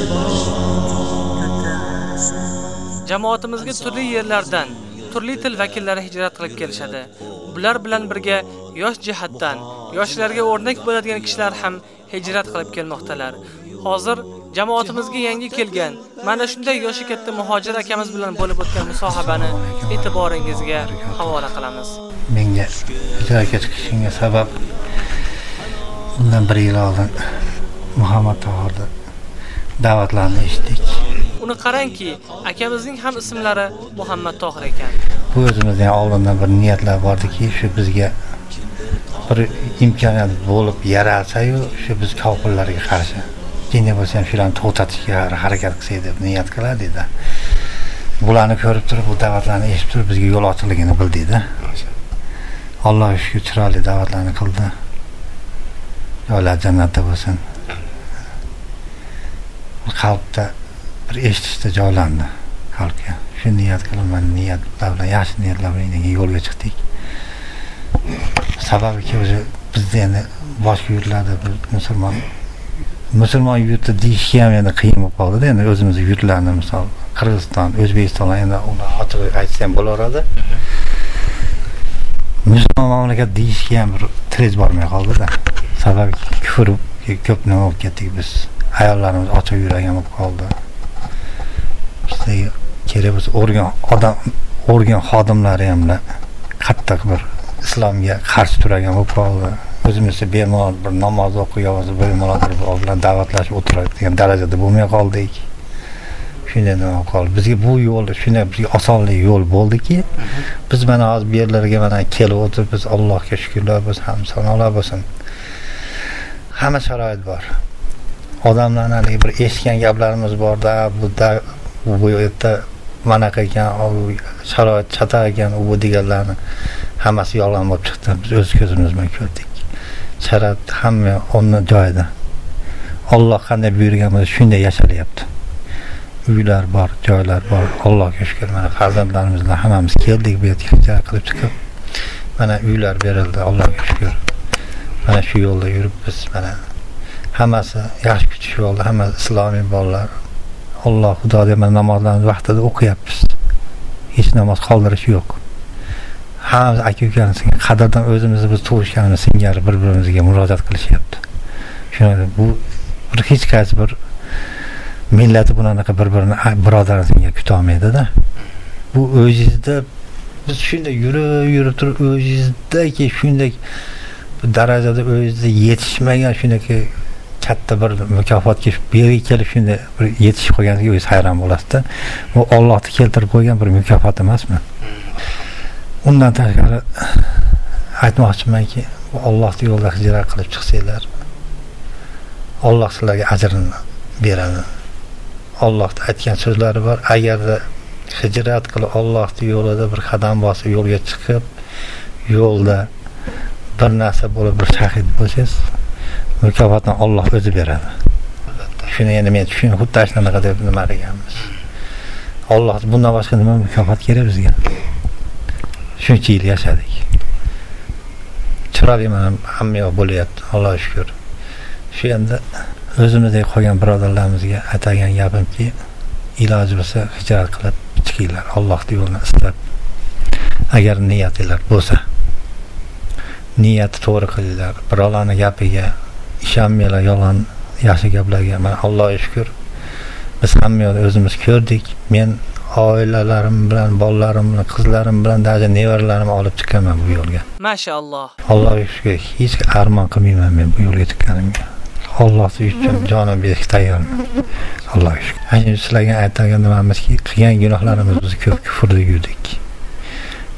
Jamoatimizga turli yerlardan turli til vakillari hijrat qilib kelishadi. Bular bilan birga yosh jihatdan yoshlarga o'rnak bo'ladigan kishilar ham hijrat qilib kelmoqdalar. Hozir jamoatimizga yangi kelgan mana shunday yoshi katta muhojir akamiz bilan bo'lib o'tgan musohabani e'tiboringizga havola qilamiz. menga hijratga chiqishimga sabab undan bir yil oldin Muhammad Tohirni da'vatlarini eshitdik. Uni qarangki, akamizning ham ismlari Muhammad Тохир ekan. bu o'zimizning oldindan bir niyatlar bordiki shu bizga bir imkoniyat bo'lib yaralsa-yu shu biz kofirlarga qarshi jinni bo'lsa ham shularni to'xtatishga harakat qilsak deb niyat qiladi edi bularni ko'rib turib bu da'vatlarni eshitib turib bizga yo'l ochiqligini bildikda alloh shukur chiroyli da'vatlarni qildi. Joylar jannatda bo'lsin. Bir eshitishda joylandi qalbga shu niyat qilaman niyatlar bilan yaxshi niyatlar bilan yo'lga chiqdik. Sababiki o'zi? Bizda endi boshqa yurtlarda bir musulmon musulmon yurti deyishga ham endi qiyin bo'lib qoldida endi o'zimizni yurtlarni misol qirg'iziston o'zbekiston endi uni ochiq aytsa ham bo'laveradi. Musulmon mamlakat deyishga ham bir tilinch bormay qoldida. Sababi kufr ko'p nima bo'lib ketdik biz. Ayollarimiz ochiq yuragan bo'lib qoldi. Bizga kerak bo'lsa organ odam organ xodimlari ham qattiq bir islomga qarshi turadigan bo'lib qoldi. O'zimizcha bemalol bir namoz o'qib yo bo'lmasa bemalol bir bilan da'vatlashib o'tiradigan darajada bo'lmay qoldik shunday nima qoldi. Bizga bu yo'l shunday bizga osonlik yo'l bo'ldiki biz mana hozir bu yerlarga mana kelib o'tirib biz allohga shukurlar bo'lsin ham sanolar bo'lsin. Hamma sharoit bor. Odamlarni haligi bir eshitgan gaplarimiz borda bu bu yerda manaqa ekan чатак экен ekan u hammasi yolg'on bo'lib chiqdi. Biz o'z ko'zimiz bilan ko'rdik. Sharoit hamma o'rni joyida. Olloh qanday buyurgan bo'lsa shunday yashalyapti uylar bor joylar bor. Allohga shukur mana farzandlarimiz bilan hammamiz keldik bu yerga hijrat qilib chiqib. Mana uylar berildi allohga shukur mana shu yo'lda yuribmiz. Mana hammasi yaxshi kutish bo'ldi hamma islomiy bolalar alloh xudo deb mana namozlarimiz vaqtida o'qiyapmiz. Hech namoz qoldirish yo'q. Hammamiz aka ukamiz qadrdan o'zimizni biz tug'ishganimiz singari bir birimizga murojaat qilishyapti. Эч bu bir hech qaysi bir millati биродарын bir birini алмайды да bu o'zingizda биз shunday yurib жүрүп turib o'zingizdagi shunday darajada өзүбүздө yetishmagan shunaqa katta bir mukofot bu yerga kelib bir yetishib qolganiga o'zingiz hayron bo'lasiz da bu ollohni keltirib qo'ygan bir mukofot emasmi? Undan tashqari aytmoqchimanki ollohni yo'lida hijrat qilib chiqsanglar olloh sizlarga ajrini beradi ollohni aytgan so'zlari bor agarda hijrat qilib ollohni yo'lida bir qadam bosib yo'lga chiqib yo'lda bir narsa bo'lib bir shahid bo'lsangiz mukofotni olloh o'zi beradi. Shuni endi men shuni xuddi shunaqa deb nima deganmiz olloh bundan boshqa nima mukofot kerak bizga? Shuncha yil yashadik. Chiroyli mana hamma yoq bo'lyapti allohga shukur shu endi o'zimizdek qolgan birodarlarimizga aytadigan gapimki iloji bo'lsa hijrat qilib chiqinglar allohni yo'lini istab. Agar niyatinglar bo'lsa niyatni to'g'ri qilinglar birovlarni gapiga ishonmanglar yolg'on yaxshi gaplarga. Mana allohga shukur biz hamma yoqda o'zimiz ko'rdik. Men oilalarim bilan bolalarim bilan qizlarim bilan даже nevaralarimni olib chiqqanman bu yo'lga. Mashaalloh allohga shukur hech armon qilmayman men bu yo'lga chiqqanimga. Olloh uchun jonim berishga tayyorman allohga shukur ana sizlarga aytadigan nimamizki qilgan gunohlarimiz ko'p kufrda yurdik.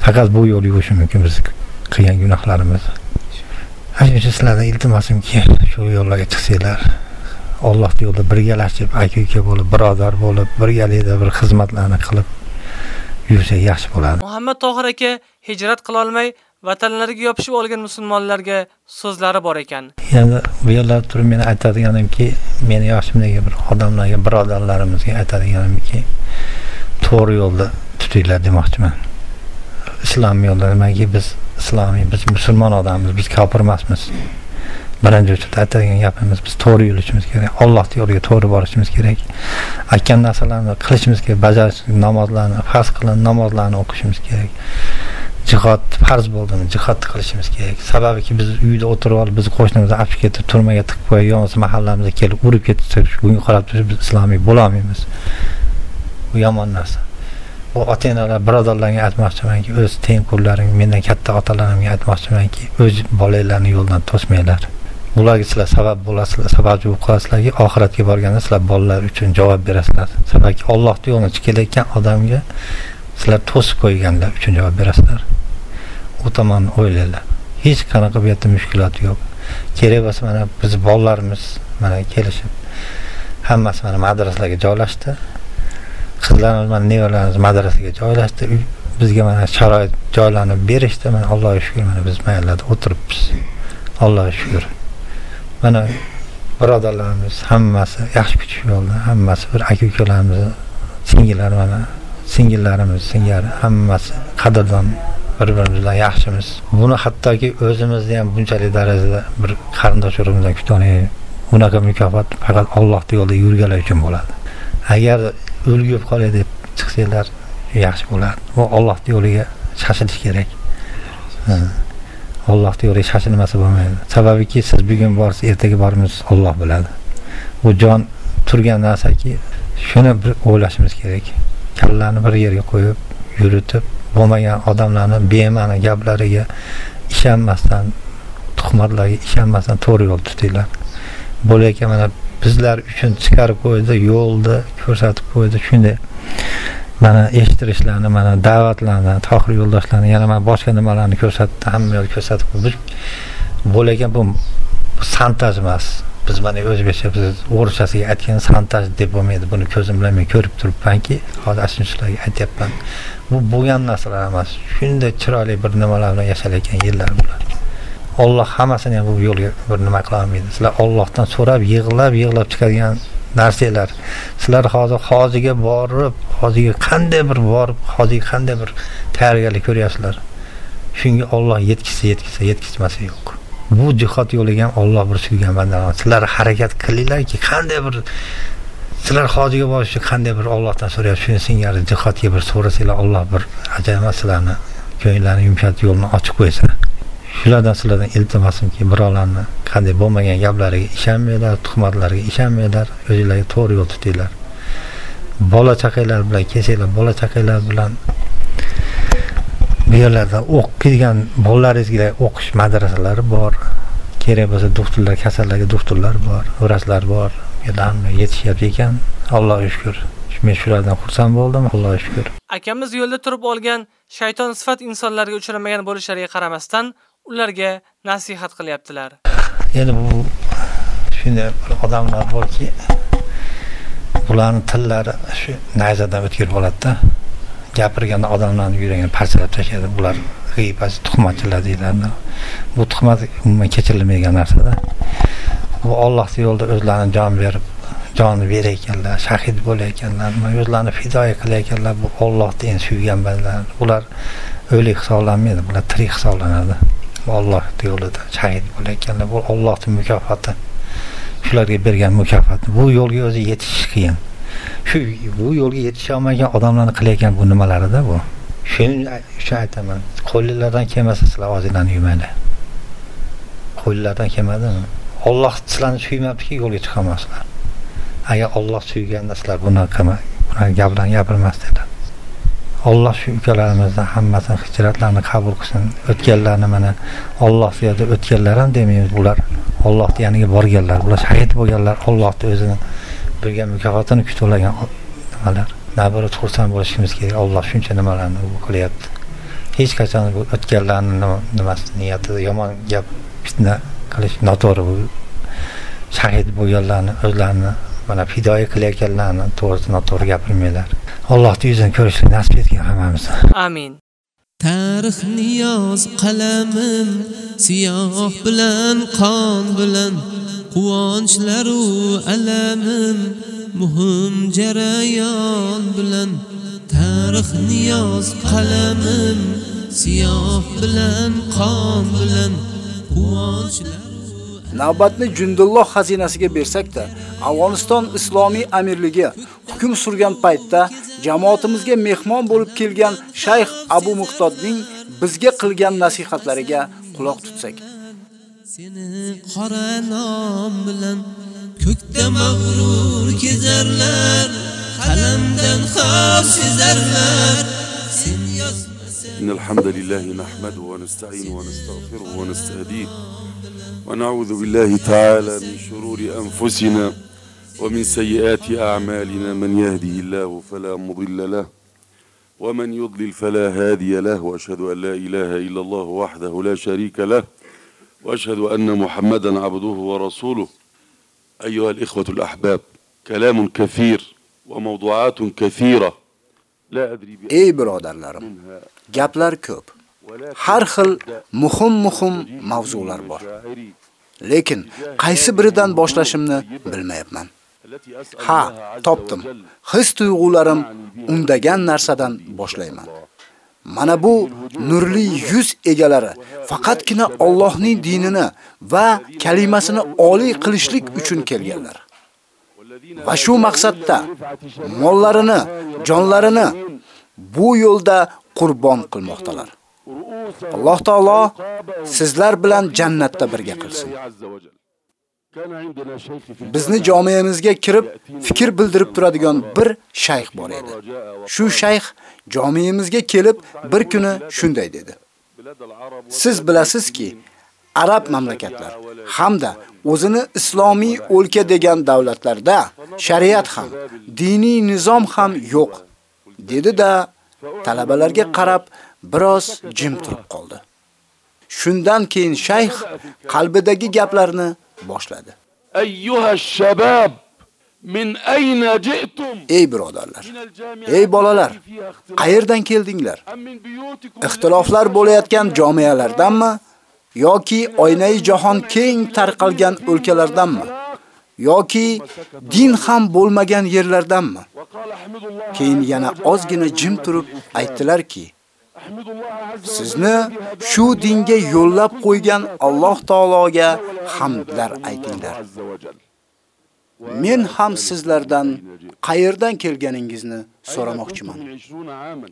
Faqat bu yo'l yuvishi mumkin biz qilgan gunohlarimiz uchun sizlardan iltimosimki shu yo'llarga chiqsanglar ollohni yo'lida birgalashib aka uka bo'lib birodar bo'lib birgalikda bir xizmatlarni qilib yursak yaxshi bo'ladi. Muhammad tohir aka hijrat qilolmay vatanlariga yopishib olgan musulmonlarga so'zlari bor ekan. Endi bu yerlarda turib men aytadiganimki meni yoshimdagi bir odamlarga birodarlarimizga aytadiganimki to'g'ri yo'lda tutinglar demoqchiman islom yo'lida nimaiki biz islomiy biz musulmon odammiz biz kofir emasmiz. Birinchi o'chirda aytadigan gapimiz biz to'g'ri yurishimiz kerak ollohni yo'liga to'g'ri borishimiz kerak. Aytgan narsalarni qilishimiz kerak bajarish namozlarni farz qilin namozlarni o'qishimiz kerak. Jihod farz bo'ldimi jihodni qilishimiz kerak. Sababiki biz uyda o'tirib olib bizni qo'shnimizni olib ketib turmaga tiqib qo'yib yo bo'lmasa mahallamizga kelib urib ketsa bunga qarab turib biz islomiy bo'lolmaymiz bu yomon narsa. Bu ota onalar birodarlarga aytmoqchimanki o'z tengqurlaring mendan katta otalarimga aytmoqchimanki o'z bolanglarni yo'ldan to'smanglar. Bularga sizlar sabab bo'lasizlar sababchi bo'lib qolasizlarki oxiratga borganda sizlar bolalar uchun javob berasizlar. Sababki ollohni yo'lini kelayotgan odamga sizlar to'sib qo'yganlar uchun javob berasizlar. U tomonni o'ylanglar hech qanaqa bu yerda mushkulot yo'q. Kerak bo'lsa mana biz bolalarimiz mana kelishib hammasi mana madrasalarga joylashdi. Qizlarimiz мына nevaralarimiz мадрасага joylashdi. Бизге мына шароит жайланып беришти мына аллага шүгүр мына биз biz mayallada o'tiribmiz. Allohga shukur mana birodarlarimiz hammasi yaxshi kutishib oldi hammasi bir aka ukalarimiz singillar mana singillarimiz singari hammasi qadrdon bir birimiz bilan yaxshimiz. Buni hattoki o'zimizni ham bunchalik darajada bir qarindosh urug'imizdan kutolmaymiz bunaqa mukofot faqat allohni yo'lida yurganlar uchun bo'ladi. Agar o'lgib qolay deb чыксаңар yaxshi болот bu жолуга шашылыш керек kerak. Жолуга шашылмаса болмойт shashilmasa сиз бүгүн siz bugun borsiz ertaga bormiz бул biladi. Bu jon turgan narsaki shuni bir o'ylashimiz kerak. Жерге bir yerga qo'yib yuritib bo'lmagan odamlarni bema'ni gaplariga ishonmasdan tuhmatlarga ishonmasdan to'g'ri yo'l tutinglar. Bo'layotgan mana bizlar uchun chiqarib qo'ydi yo'lni ko'rsatib qo'ydi. Shunday mana eshittirishlarni mana da'vatlarni tohir yo'ldoshlarni yana mana boshqa nimalarni ko'rsatdi hamma yo'l ko'rsatib qo'ydi. Biz- bu santaj emas. Biz mana o'zbekcha biz o'rischasiga aytgan santaj deb bo'lmaydi. Buni ko'zim bilan men ko'rib turibmanki hozir ana shularga aytyapman. Bu bo'lgan narsalar emas. Shunday chiroyli bir nimalar bilan yashayotgan yillar bular. Olloh hammasini ham bu yo'lga bir nima qila olmaydi sizlar ollohdan so'rab yig'lab yig'lab chiqadigan narsalar. Sizlar hozir hoziga borib hoziga qanday bir borib hoziga qanday bir tayyorgarlik ko'ryapsizlar? Shunga olloh yetkazsa yetkazsa yetkazmasa yo'q. Bu jihod yo'liga ham olloh bir suygan bandalar sizlar harakat qilinglarki qanday bir sizlar hojiga borish uchun qanday bir ollohdan so'rayapsiz shuni singari jihodga bir so'rasanglar olloh bir ajoyib sizlarni ko'ngillarni yumshatib yo'lini ochib qo'ysa. Shulardan sizlardan iltimosimki birovlarni qanday bo'lmagan gaplariga ishonmanglar tuhmatlarga ishonmanglar o'zinglarga to'g'ri yo'l tutinglar. Bola chaqanglar bilan kelsanglar bola chaqanglar bilan bu yerlarda o'qiydigan bolalaringizga o'qish madrasalari bor. Kerak bo'lsa doktorlar kasallarga doktorlar bor vrachlar bor. Bu yerda hamma yetishyapti ekan. Allohga shukur men shulardan xursand bo'ldim allohga shukur Akamiz yo'lda turib olgan shayton sifat insonlarga uchramagan bo'lishlariga qaramasdan ularga nasihat qilyaptilar. endi bu shunday bir odamlar borki bularni tillari shu nayzadan o'tkirib oladida gapirganda odamlarni yuragini parchalab tashlaydi bular g'iybat tuhmatchilar deyiladi. Bu tuhmat umuman kechirilmaydigan narsada. Bu ollohni yo'lida o'zlarini jon berib jonni berayotganlar shahid bo'layotganlar nima o'zlarini fidoya qilayotganlar bu ollohni endi suygan bandalar ular o'lik hisoblanmaydi bular tirik hisoblanadi. Olloh yo'lida shahid bo'layotganlar bu ollohni mukofoti. Shularga bergan mukofot. Bu yo'lga o'zi yetish qiyin. Shu bu yo'lga yetisha olmagan odamlarni qilayotgan bu nimalarida bu? Shuning uchun aytaman. Qo'linglardan kelmasa sizlar og'zinglarni yumanglar qo'linglardan kelmadimi? Olloh sizlarni suymabdiki yo'lga chiqolmasizlar agar olloh suyganda sizlar bunaqa bunaqa gaplarni gapirmasdinglar alloh shu ukalarimizni hammasini hijratlarini qabul qilsin. O'tganlarni mana olloh yo'lida o'tganlar ham demaymiz bular ollohni yoniga borganlar bular shahid bo'lganlar ollohni o'zini bilgan mukofotini kutib olgan nimalar? Nabirat xursand bo'lishimiz kerak. Olloh shuncha nimalarni u qilyapti. Hech qachon bu o'tganlarni nima- nimasi niyatida yomon gap fitna qilish noto'g'ri bu shahid bo'lganlarni o'zlarini mana fidoya qilayotganlarni to'g'risi noto'g'ri gapirmanglar. Allohni yuzini ko'rishni nasib etgan hammamizga Amin. Tarixni yoz qalamim siyoh bilan qon bilan quvonchlaru alamim muhim jarayon bilan. Tarixni yoz qalamim siyoh bilan qon bilan quvonchlaru Navbatni Jundulloh xazinasiga bersak да, Afg'oniston Islomiy amirligi hukm surgan paytda jamoatimizga mehmon bo'lib kelgan Shayx Abu Muqtodning bizga qilgan nasihatlariga quloq tutsak. Seni qora nom bilan ko'kda mag'rur kezarlar, qalamdan xavf sezarlar. Sen yozmasan. Innal hamdalillahi nahmaduhu va nasta'inu va nastag'firu va nasta'dih. ونعوذ بالله تعالى من شرور أنفسنا ومن سيئات أعمالنا. من يهده الله فلا مضل له ومن يضلل فلا هادي له وأشهد أن لا إله إلا الله وحده لا شريك له وأشهد أن محمدا عبده ورسوله. أيها الإخوة الأحباب كلام كثير وموضوعات كثيرة. لا أدري Ey birodarlarim, gaplar ko'p. Har xil muhim-muhim mavzular bor. Lekin qaysi biridan boshlashimni bilmayapman. Ha, topdim. His tuyg'ularim undagan narsadan boshlayman. Mana bu nurli yuz egalari faqatgina Allohning dinini va kalimasini oliy qilishlik uchun kelganlar. Va shu maqsadda mollarini, jonlarini bu yo'lda qurbon qilmoqdalar. Alloh taolo sizlar bilan jannatda birga qilsin. Bizni jomiyamizga kirib fikr bildirib turadigan bir shayx bor edi. Shu shayx jomiyamizga kelib bir kuni shunday dedi. Siz bilasizki, arab мамлакатлар hamda o'zini islomiy o'lka degan davlatlarda shariat ham, diniy nizom ham yo'q, dedi-da talabalarga qarab biroz jim turib qoldi. Shundan keyin shayx qalbidagi gaplarni boshladi. Ayyuha shabab min ayna ji'tum Ey birodarlar, ey bolalar, qayerdan keldinglar? Ixtiloflar bo'layotgan jomiyalardanmi yoki oynai jahon keng tarqalgan o'lkalardanmi? yoki din ham bo'lmagan yerlardanmi? Keyin yana ozgina jim turib aytdilarki, Sizni shu dinga yo'llab qo'ygan Alloh taologa hamdlar aytinglar. Men ham sizlardan qayerdan kelganingizni so'ramoqchiman.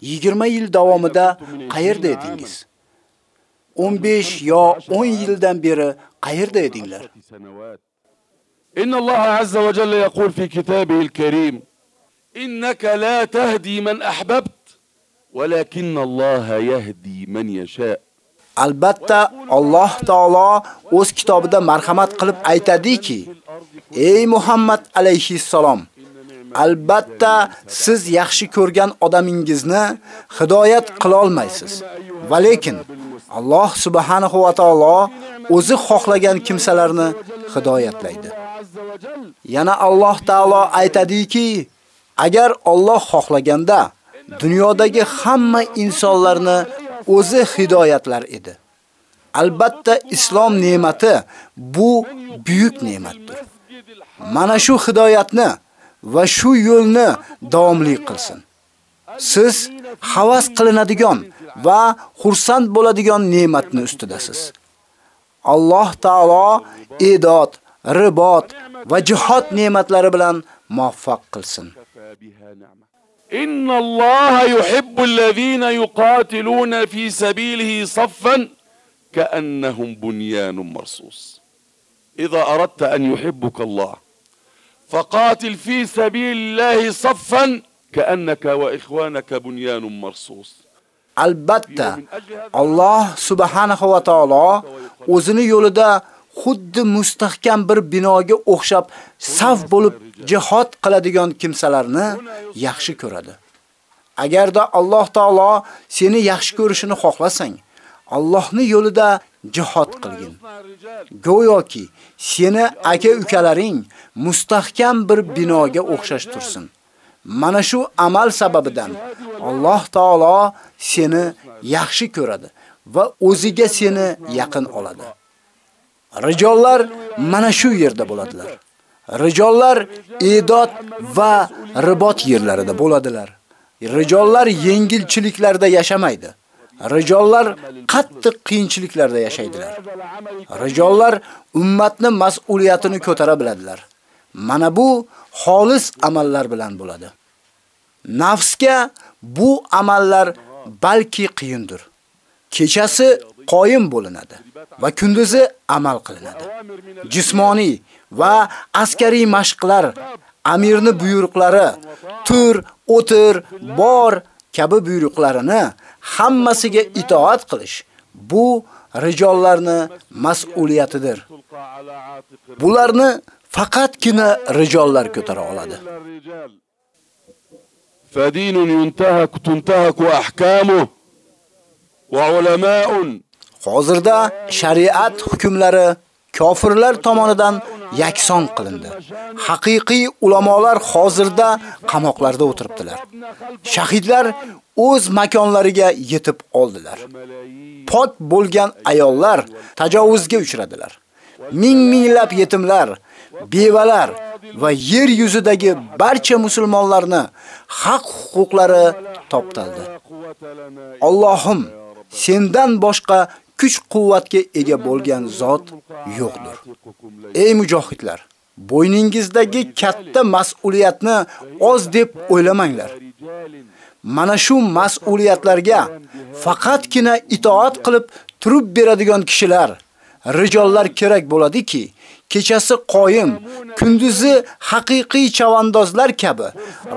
20 yil davomida qayerda edingiz? 15 yo 10 yildan beri qayerda edinglar? إن الله عز وجل يقول في كتابه الكريم إنك لا تهدي من أحببت Albatta Alloh taolo o'z kitobida marhamat qilib aytadiki: Ey Muhammad alayhi salom, albatta siz yaxshi ko'rgan odamingizni hidoyat qila olmaysiz. Va lekin Alloh subhanahu va taolo o'zi xohlagan kimsalarni hidoyatlaydi. Yana Alloh taolo aytadiki, agar Alloh xohlaganda dunyodagi hamma insonlarni o'zi hidoyatlar edi. Albatta islom ne'mati bu buyuk ne'matdir. Mana shu hidoyatni va shu yo'lni davomli qilsin. Siz havas qilinadigan va xursand bo'ladigan ne'matni ustidasiz. Alloh taolo idod, ribot va jihod ne'matlari bilan muvaffaq qilsin. إن الله يحب الذين يقاتلون في سبيله صفا كأنهم بنيان مرصوص. إذا أردت أن يحبك الله فقاتل في سبيل الله صفا كأنك وإخوانك بنيان مرصوص. Albatta Alloh subhanahu va taolo o'zini yo'lida xuddi mustahkam bir binoga o'xshab saf bo'lib jihad qiladigan kimsalarni yaxshi ko'radi. Agarda Alloh taolo seni yaxshi ko'rishini xohlasang, Allohning yo'lida jihad qilgin. Go'yoki seni aka-ukalaring mustahkam bir binoga o'xshash tursin. Mana shu amal sababidan Alloh taolo seni yaxshi ko'radi va o'ziga seni yaqin oladi. Rijollar mana shu yerda bo'ladilar. Rijollar Идот va ribot yerlarida bo'ladilar. Rijollar yengilchiliklarda yashamaydi. Rijollar qattiq qiyinchiliklarda yashaydilar. Rijollar ummatni mas'uliyatini ko'tara biladilar. Mana bu xolis amallar bilan bo'ladi. Nafsga bu amallar balki qiyindir. Kechasi qoyim bo'linadi va kunduzi amal qilinadi. Jismoniy va askariy mashqlar, amirni buyruqlari, tur, o'tir, bor, kabi buyruqlarini hammasiga itoat qilish bu rijollarni mas'uliyatidir. Bularni faqatgina rijollar ko'tara oladi. فدين ينتهك تنتهك أحكامه وعلماء Hozirda shariat hukmlari kofirlar tomonidan yakson qilindi. Haqiqiy ulamolar hozirda qamoqlarda o'tiribdilar. Shahidlar o'z makonlariga yetib oldilar. Pot bo'lgan ayollar tajovuzga uchradilar. Ming-minglab yetimlar, bevalar va yer yuzidagi barcha musulmonlarni haq huquqlari toptaldi. Allohim, sendan boshqa kuch-quvvatga ega bo'lgan zot yo'qdir. Ey mujohidlar, bo'yningizdagi katta mas'uliyatni oz deb o'ylamanglar. Mana shu mas'uliyatlarga faqatgina itoat qilib turib beradigan kishilar, рижоллар kerak bo'ladiki, kechasi qoyim, kunduzi haqiqiy chavandozlar kabi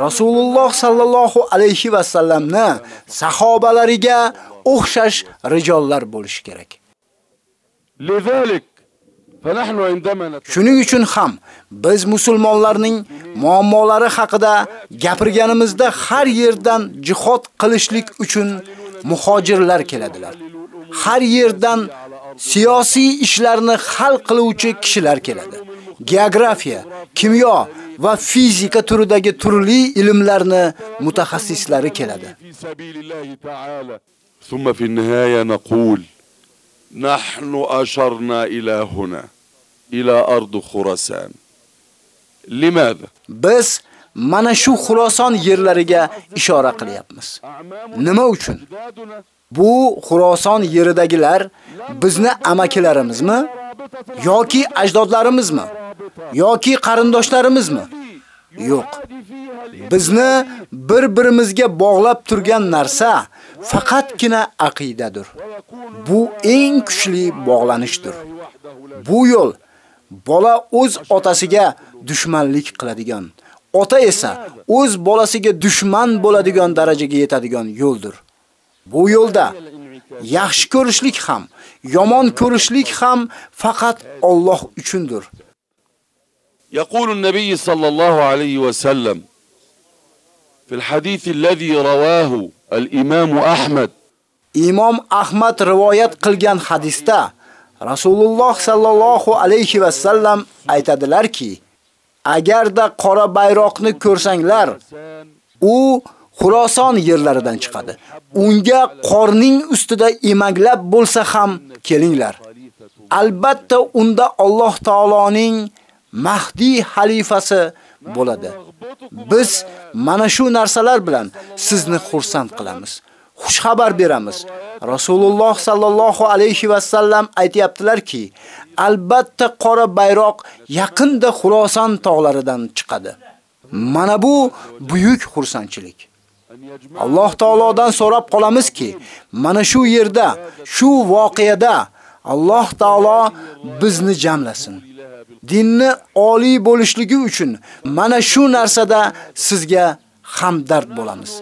Rasululloh sallallohu alayhi va sallamni sahobalariga окшош рыжоллор болушу керек шуning үчүн ham биз мусулмонларнын муаммолору хакында гапирганымызда har yerdan jihod qilishlik uchun muhojirlar keladilar. Har yerdan siyosiy ishlarni hal qiluvchi kishilar keladi. Geografiya, kimyo va fizika turidagi turli ilmlarni mutaxassislari keladi. في سبيل الله تعالى ثم في النهاية نقول نحن أشرنا إلى هنا إلى أرض خراسان لماذا؟ Biz mana shu Xuroson yerlariga ishora qilyapmiz. Nima uchun? Bu Xuroson yeridagilar bizni amakilarimizmi yoki ajdodlarimizmi yoki qarindoshlarimizmi? Yo'q. Bizni bir-birimizga bog'lab turgan narsa фақатгина ақидадыр. Бу эң күчлүү богланыштыр. Бу жол бола өз отасыга душманлык кыладыган, ota esa o'z bolasiga dushman bo'ladigan darajaga yetadigan yo'ldir. Bu yo'lda yaxshi ko'rishlik ham, yomon ko'rishlik ham faqat Alloh uchundir. Yaqulu an-nabiy sallallohu alayhi va sallam في الحديث الذي رواه الإمام أحمد Imom Ahmad rivoyat qilgan hadisda Rasululloh sallallohu alayhi va sallam aytadilarki, agarda qora bayroqni ko'rsanglar, u Xuroson yerlaridan chiqadi. Unga qorning ustida emaglab bo'lsa ham kelinglar. Albatta unda Alloh taoloning Mahdi xalifasi bo'ladi. Biz mana shu narsalar bilan sizni xursand qilamiz. Xush xabar beramiz. Rasululloh sallallohu alayhi va sallam aytayaptilarki, albatta qora bayroq yaqinda Xuroson tog'laridan chiqadi. Mana bu buyuk xursandchilik. Alloh taolodan so'rab qolamizki, mana shu yerda, shu voqeada Alloh taolo bizni jamlasin. Dinni oliy bo'lishligi uchun mana shu narsada sizga hamdard bo'lamiz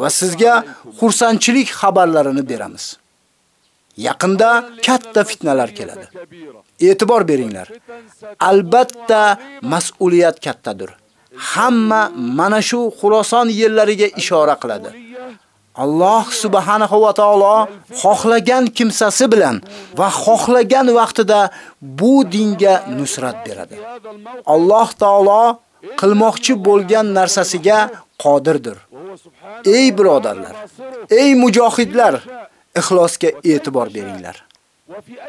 va sizga xursandchilik xabarlarini beramiz. Yaqinda katta fitnalar keladi. E'tibor beringlar. Albatta mas'uliyat kattadir. Hamma mana shu Xuroson yerlariga ishora qiladi. Аллах субханаһу ва таала хохлаган кимсаси билан ва хохлаган вақтида бу динга нусрат беради. Аллах таала қилмоқчи бўлган нарсасига қодирдир. Эй биродарлар, эй муҳожидлар, ихлосга эътибор беринглар.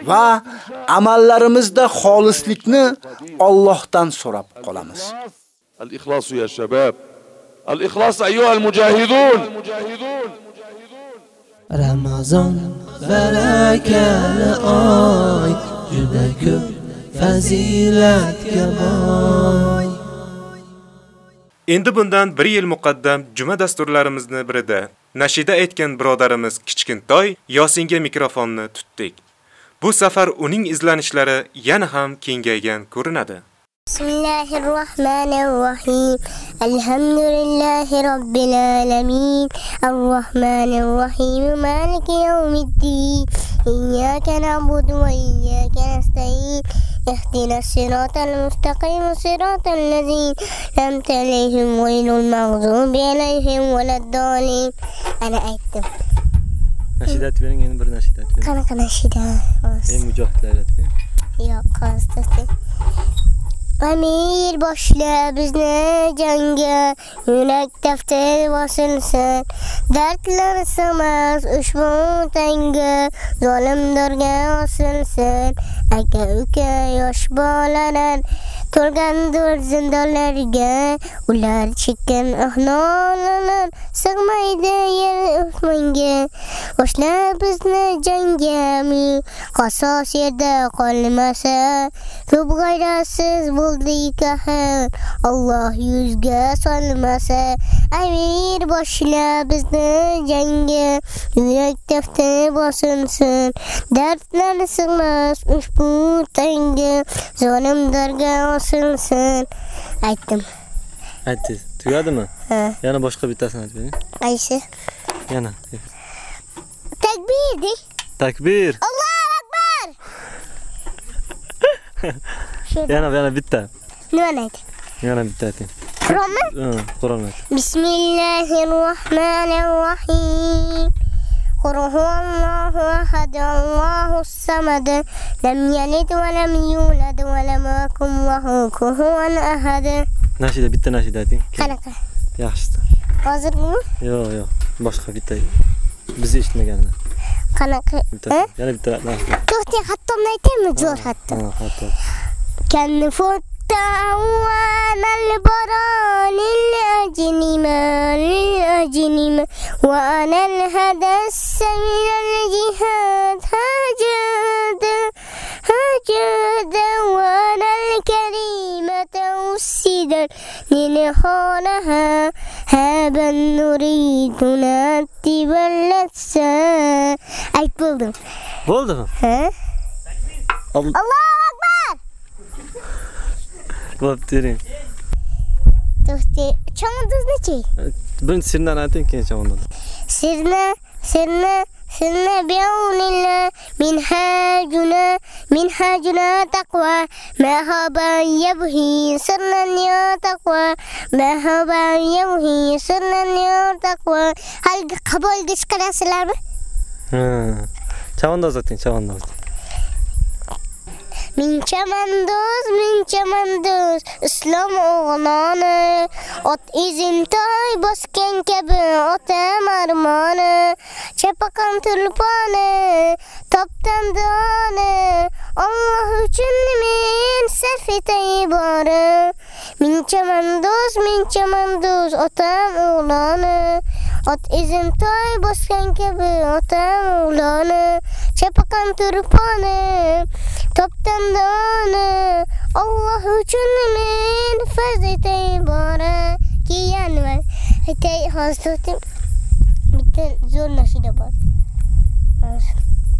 Ва амалларимизда холисликни Аллоҳдан сўраб қоламиз. Ал ихлос я шабаб. Ал ихлос ayyuhal mujahidun. Ramazon barakali oy juda ko'p fazilatga boy Endi bundan 1 yil muqaddam juma dasturlarimizni birida nashida aytgan birodarimiz Kichkintoy Yosinga mikrofonni tutdik. Bu safar uning izlanishlari yana ham kengaygan ko'rinadi. بسم الله الرحمن الرحيم. الحمد لله رب العالمين. الرحمن الرحيم. مالك يوم الدين. إياك نعبد وإياك نستعين. اهدنا الصراط المستقيم. صراط الذين أنعمت عليهم غير المغضوب عليهم ولا الضالين. أنا bering, endi bir nashida aytib bering. qanaqa nashida Eng mujohidlar aytib bering. yo'q hozir Amir boshla bizni jangga. Yurak daftar bosilsin. Dardlar samas ushbu tanga zolim dorga osilsin. Aka uka yosh bolalar to'lgandir zindonlarga ular чеккен ahnololar Сыгмайды yer osmonga boshla bizni jangga qasos yerda qolmasa Көп g'ayratsiz bo'ldik икахын alloh yuzga салмаса amir boshla bizni jangga. Yurak daftar басынсын dardlar сыгмас ushbu tanga. Zolim ошонусун айттым айттыңыз тугадымы yana boshqa bittasini aytib bering qaysi yana takbir de takbir allohu akbar yana yana bitta nimani ayt yana bitta ayting qur'onmi qur'onni ayt bismillahi rohmanir rohim قل هو الله أحد канака الصمد لم يلد ولم يولد ولم يكن له كفوا أحد ناشدة بيتا ناشدة قanaqa жакшысы азыркыбы жок жок башка бита биз эчтемегени канакы жана бита токтоң хаттомду айтайынбы жоор хаттом кәнфот عن البران الأجنم الأجنم. وأنا الهدى من الجهاد هاجدا هاجدا وأنا الكريمة أسدا لنخانها هابا نريد نرتب اللبسة أي بولدم بولدم ها؟ الله أكبر. кылат териң чоңуңуз нече биринчи сырнаны айтайын кийин чоңунду сырна сырна سن بعون الله منهاجنا منهاجنا تقوى مهابا يبهي سرنا يا تقوى مهابا يبهي سرنا يا تقوى هل قبول قسكرا سلام چاونداز атың чабандаз минча мандуз минча мандуз ислам оғлони от изин той боскен каби отам армони чапакан тулпони топтондон аллах үчүн мен сарф этайи бары мен жамандоз мен жамандоз отам ууланы от изим той баскан кеби отам ууланы чапакан турпаны топтондоны аллах үчүн мен фарз этайи бары киянман айтай хазратим биттен зор нашида бар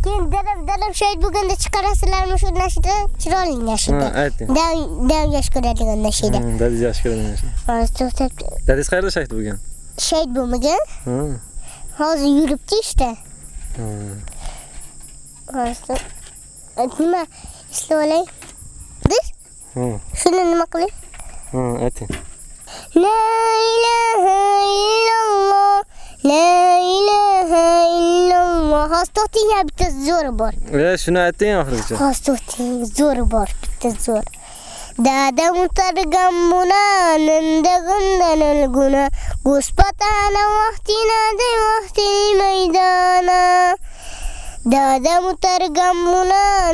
bitta zo'r nashida bor keyin dadam dadam shahid bo'lganda chiqarasizlarmi shu nashida chiroyli nashida Ha, ayting. dam dam yosh ko'radigan nashida Hmm, Dadingiz yaxshi ko'raman. hozir to'xtab Dadingiz qayerda shahid bo'lgan? shahid bo'lmagan Ha. hozir yuribdi ishda Ha. hozir nima eslab olay biz Ha. shuni nima qilay Ha, ayting. La ilaha illalloh La ilaha illalloh Hozir to'xting bitta zo'ri bor E, shuni ayting oxirigacha. Hozir to'xting zo'ri bor bitta zo'r Dadam utargan buna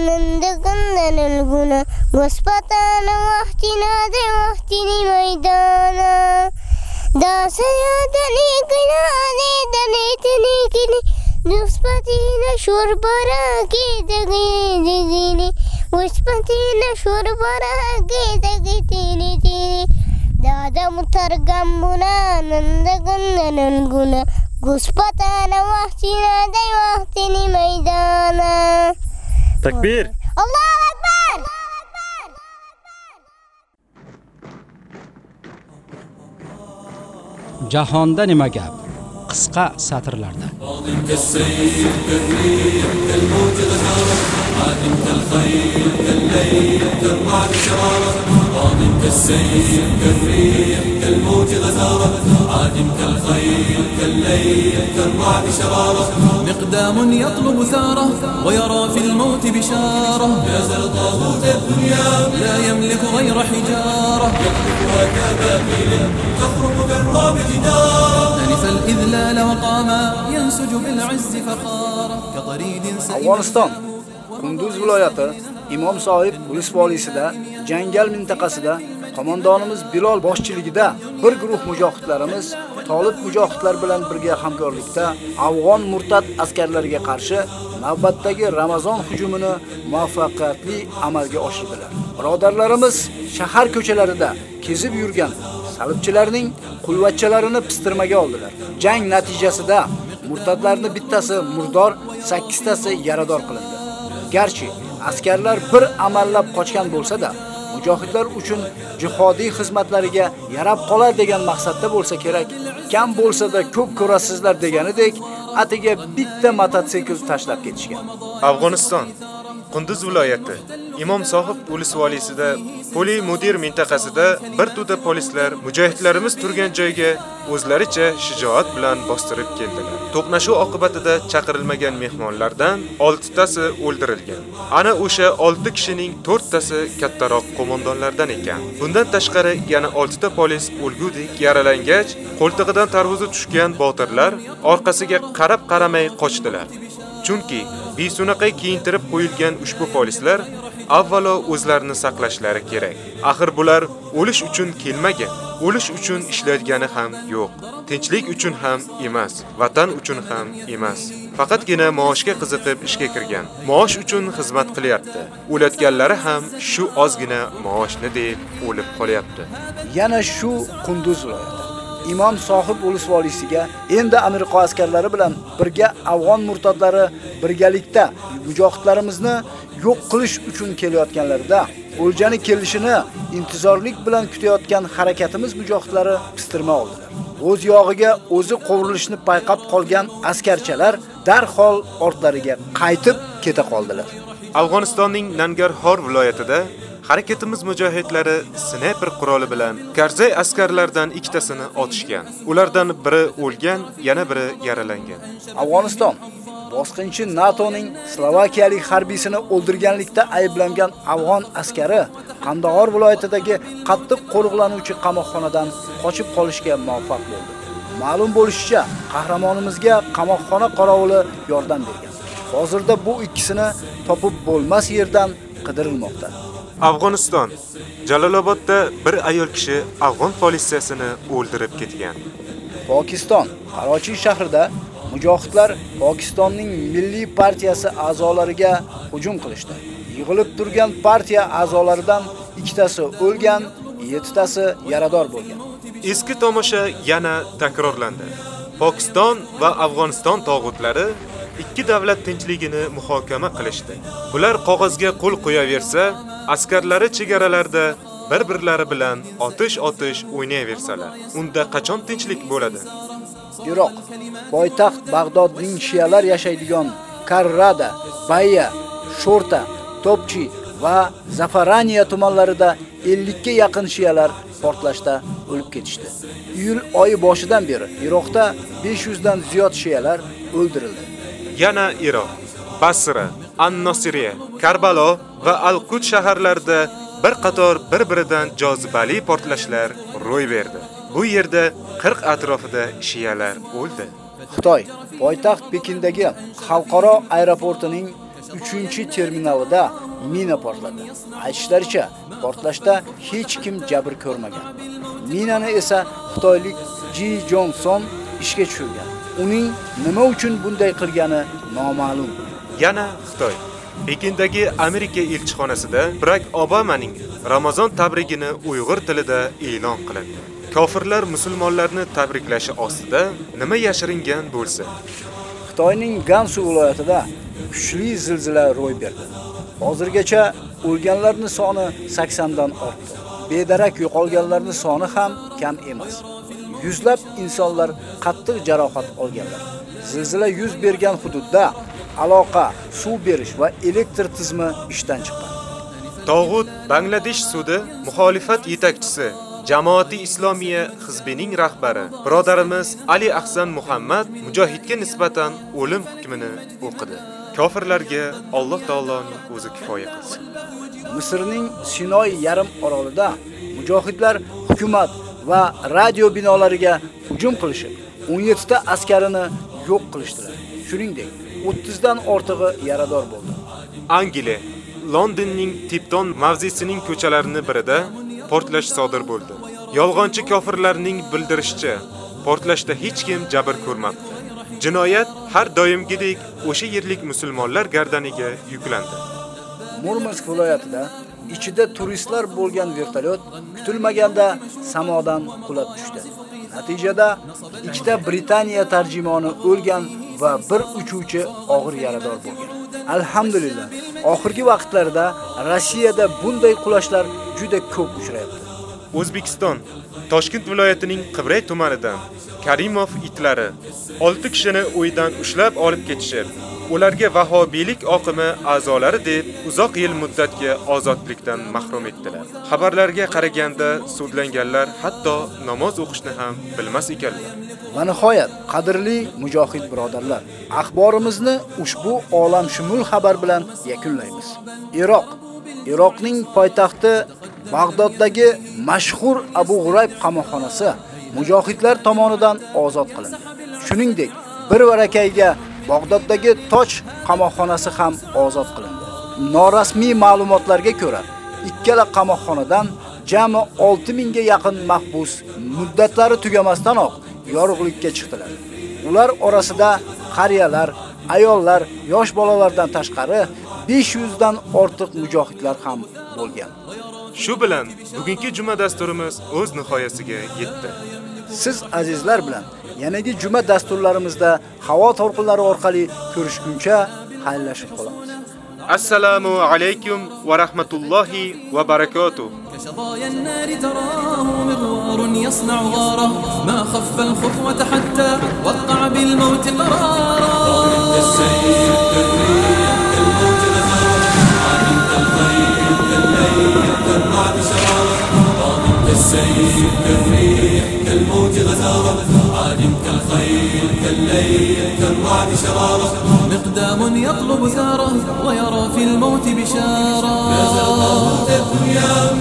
Nindagundan o'lguna Guspatana vaqtina de vaqtini Господина Шурбараки дагини Господина Шурбараки дагитини тини Дада мутаргам муна нандаганнанан гуна Господана вахтина дай вахтини майдана Такбир Аллаху Акбар jahonda nima gap кыска сатырларда مقدام يطلب ثارة ويرى في الموت بشارة. جازل طاغوت الدنيا لا يملك غير حجارة. يقف وكبابيل تخرج بالراب جدارة. ألف الإذلال afg'oniston kunduz viloyati imom sohib ulus voliysida jangal mintaqasida qo'mondonimiz bilol boshchiligida bir guruh mujohidlarimiz tolib mujohidlar bilan birga hamkorlikda afg'on murtad askarlariga qarshi navbatdagi ramazon hujumini muvaffaqiyatli amalga oshirdilar. Birodarlarimiz shahar ko'chalarida kezib yurgan salibchilarning qulvachchalarini pistirmaga oldilar. Jang natijasida муртадлардын bittasi murdor, 8 ярадор yarador гарчи Garchi askarlar bir amallab qochgan bo'lsa-da, mujohidlar uchun jihodiy xizmatlariga yarab деген degan maqsadda bo'lsa kerak. Kam bo'lsa-da ko'p ko'rasizlar deganidek, atiga bitta mototsikl tashlab ketishgan. Afg'oniston Qunduz viloyati Imom Sohib Ulus valiysida Poli mudir mintaqasida bir to'da polislar mujohidlarimiz turgan joyga o'zlaricha shijoat bilan bostirib keldilar. To'qnashuv oqibatida chaqirilmagan mehmonlardan 6 tasi o'ldirilgan. Ana o'sha 6 kishining 4 tasi kattaroq qo'mondonlardan ekan. Bundan tashqari yana 6 ta polis o'lgudek yaralangach, qo'ltig'idan tarvuzi tushgan botirlar orqasiga qarab qaramay qochdilar. Chunki besunaqa kiyintirib qo'yilgan ushbu polislar avvalo o'zlarini saqlashlari kerak. Axir bular o'lish uchun kelmagan, o'lish uchun ishlayotgani ham yo'q. Tinchlik uchun ham emas, vatan uchun ham emas. Faqatgina maoshga qiziqib ishga kirgan. Maosh uchun xizmat qilyapti. O'layotganlari ham shu ozgina maoshni deb o'lib qolyapti. Yana shu Qunduz viloyati Imom Sohib Ulus voliysiga endi Amerika askarlari bilan birga afg'on murtadlari birgalikda mujohidlarimizni yo'q qilish uchun kelayotganlarida o'ljani kelishini intizorlik bilan kutayotgan harakatimiz mujohidlari pistirma oldilar. O'z yog'iga o'zi qovurilishni payqab qolgan askarchalar darhol ortlariga qaytib keta qoldilar. Afg'onistonning Nangarhor viloyatida harakatimiz mujohidlari snayper quroli bilan Karzay askarlardan ikkitasini otishgan. Ulardan biri o'lgan, yana biri yaralangan. Afg'oniston bosqinchi NATOning Slovakiyalik harbiysini o'ldirganlikda ayblangan afg'on askari Qandahor viloyatidagi qattiq qo'riqlanuvchi qamoqxonadan qochib qolishga muvaffaq bo'ldi. Ma'lum bo'lishicha, qahramonimizga qamoqxona qorovuli yordam bergan. Hozirda bu ikkisini topib bo'lmas yerdan qidirilmoqda. Afg'oniston Jalolobodda bir ayol kishi afg'on politsiyasini o'ldirib ketgan. Pokiston Qarochi shahrida mujohidlar Pokistonning Milliy partiyasi a'zolariga hujum qilishdi. Yig'ilib turgan partiya a'zolaridan ikkitasi o'lgan, 7 tasi yarador bo'lgan. Eski tomosha yana takrorlandi. Pokiston va Afg'oniston tog'utlari ikki davlat tinchligini muhokama qilishdi. Bular qog'ozga qo'l qo'yaversa, askarlari chegaralarda bir-birlari bilan otish-otish o'ynayversalar, unda qachon tinchlik bo'ladi? Iroq poytaxt Bag'dodning shiyalar yashaydigan Karrada, Bayya, Shorta, Topchi va Zafaraniya tumanlarida 50 ga yaqin shiyalar portlashda o'lib ketishdi. Iyul oyi boshidan beri Iroqda 500 dan ziyod shiyalar o'ldirildi. Yana Iroq, Basra, An-Nosiriya, Karbalo va Al-Quds shaharlarida bir qator bir-biridan jozibali portlashlar ro'y berdi. Bu yerda 40 atrofida shiyalar o'ldi. Xitoy poytaxt Pekindagi xalqaro aeroportining 3-terminalida mina portladi. Aytishlaricha, portlashda hech kim jabr ko'rmagan. Minani esa xitoylik Ji Johnson ishga tushirgan. Uning nima uchun bunday qilgani noma'lum. Yana Xitoy Pekindagi Amerika elchixonasida Barack Obamaning Ramazon tabrigini Uyg'ur tilida e'lon qilindi. Kofirlar musulmonlarni tabriklashi ostida nima yashiringan bo'lsa. Xitoyning Gansu viloyatida kuchli zilzila ro'y berdi. Hozirgacha o'lganlarning soni 80 dan ortdi. Bedarak yo'qolganlarning soni ham kam emas. Yuzlab insonlar qattiq jarohat olganlar. Zilzila yuz bergan hududda aloqa, suv berish va elektr tizimi ishdan chiqqan. Tog'ut Bangladesh sudi muxolifat yetakchisi Jamoati Islomiya hizbining rahbari birodarimiz Ali Ahsan Muhammad mujohidga nisbatan o'lim hukmini o'qidi. Kofirlarga Alloh taoloning o'zi kifoya qilsin. Misrning Sinoy yarim orolida mujohidlar hukumat va radio binolariga hujum qilishib, 17 ta askarini yo'q qilishdilar. Shuningdek, 30 dan ortig'i yarador bo'ldi. Angliya Londonning Tipton mavzesining ko'chalarining birida portlash sodir bo'ldi. Yolg'onchi kofirlarning bildirishicha, portlashda hech kim jabr ko'rmadi. Jinoyat har doimgidek o'sha yerlik musulmonlar gardaniga yuklandi. Murmansk viloyatida ichida turistlar bo'lgan vertolyot kutilmaganda samodan qulab tushdi. Natijada ikkita Britaniya tarjimoni o'lgan va bir uchuvchi og'ir yarador bo'lgan. Alhamdulillah, oxirgi vaqtlarda Rossiyada bunday qulashlar juda ko'p uchrayapti. O'zbekiston Toshkent viloyatining Qibray tumanidan Karimov itlari 6 kishini uydan ushlab olib ketishib, ularga vahobiylik oqimi a'zolari deb uzoq yil muddatga ozodlikdan mahrum etdilar. Xabarlarga qaraganda sudlanganlar hatto namoz o'qishni ham bilmas ekanlar. Va nihoyat, qadrli mujohid birodarlar, axborimizni ushbu olamshumul xabar bilan yakunlaymiz. Iroq Iroqning poytaxti Bag'doddagi mashhur Abu G'urayb qamoqxonasi mujohidlar tomonidan ozod qilindi. Shuningdek, bir varakayga Bag'doddagi Toj qamoqxonasi ham ozod qilindi. Norasmiy ma'lumotlarga ko'ra, ikkala qamoqxonadan jami 6000 ga yaqin mahbus muddatlari tugamasdanoq yorug'likka chiqdilar. Ular orasida qariyalar, ayollar, yosh bolalardan tashqari 500 dan ortiq mujohidlar ham bo'lgan. Shu bilan bugungi juma dasturimiz o'z nihoyasiga yetdi. Siz azizlar bilan yanagi juma dasturlarimizda havo to'lqinlari orqali ko'rishguncha xayrlashib qolamiz. Assalomu alaykum va rahmatullohi va barakotuh. كشظايا النار تراه مغوار يصنع غاره ما خف الخطوة حتى وقع بالموت قرارا كالرعد شرارة ضامنت السيف كالريح كالموت غزارة عالمت الخير كالليل كالرعد شرارة مقدام يطلب ثاره ويرى في الموت بشارة.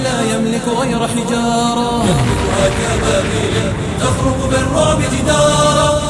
لا يملك غير حجارة. يهلكها كبابيل تخرق بالرعب جدارا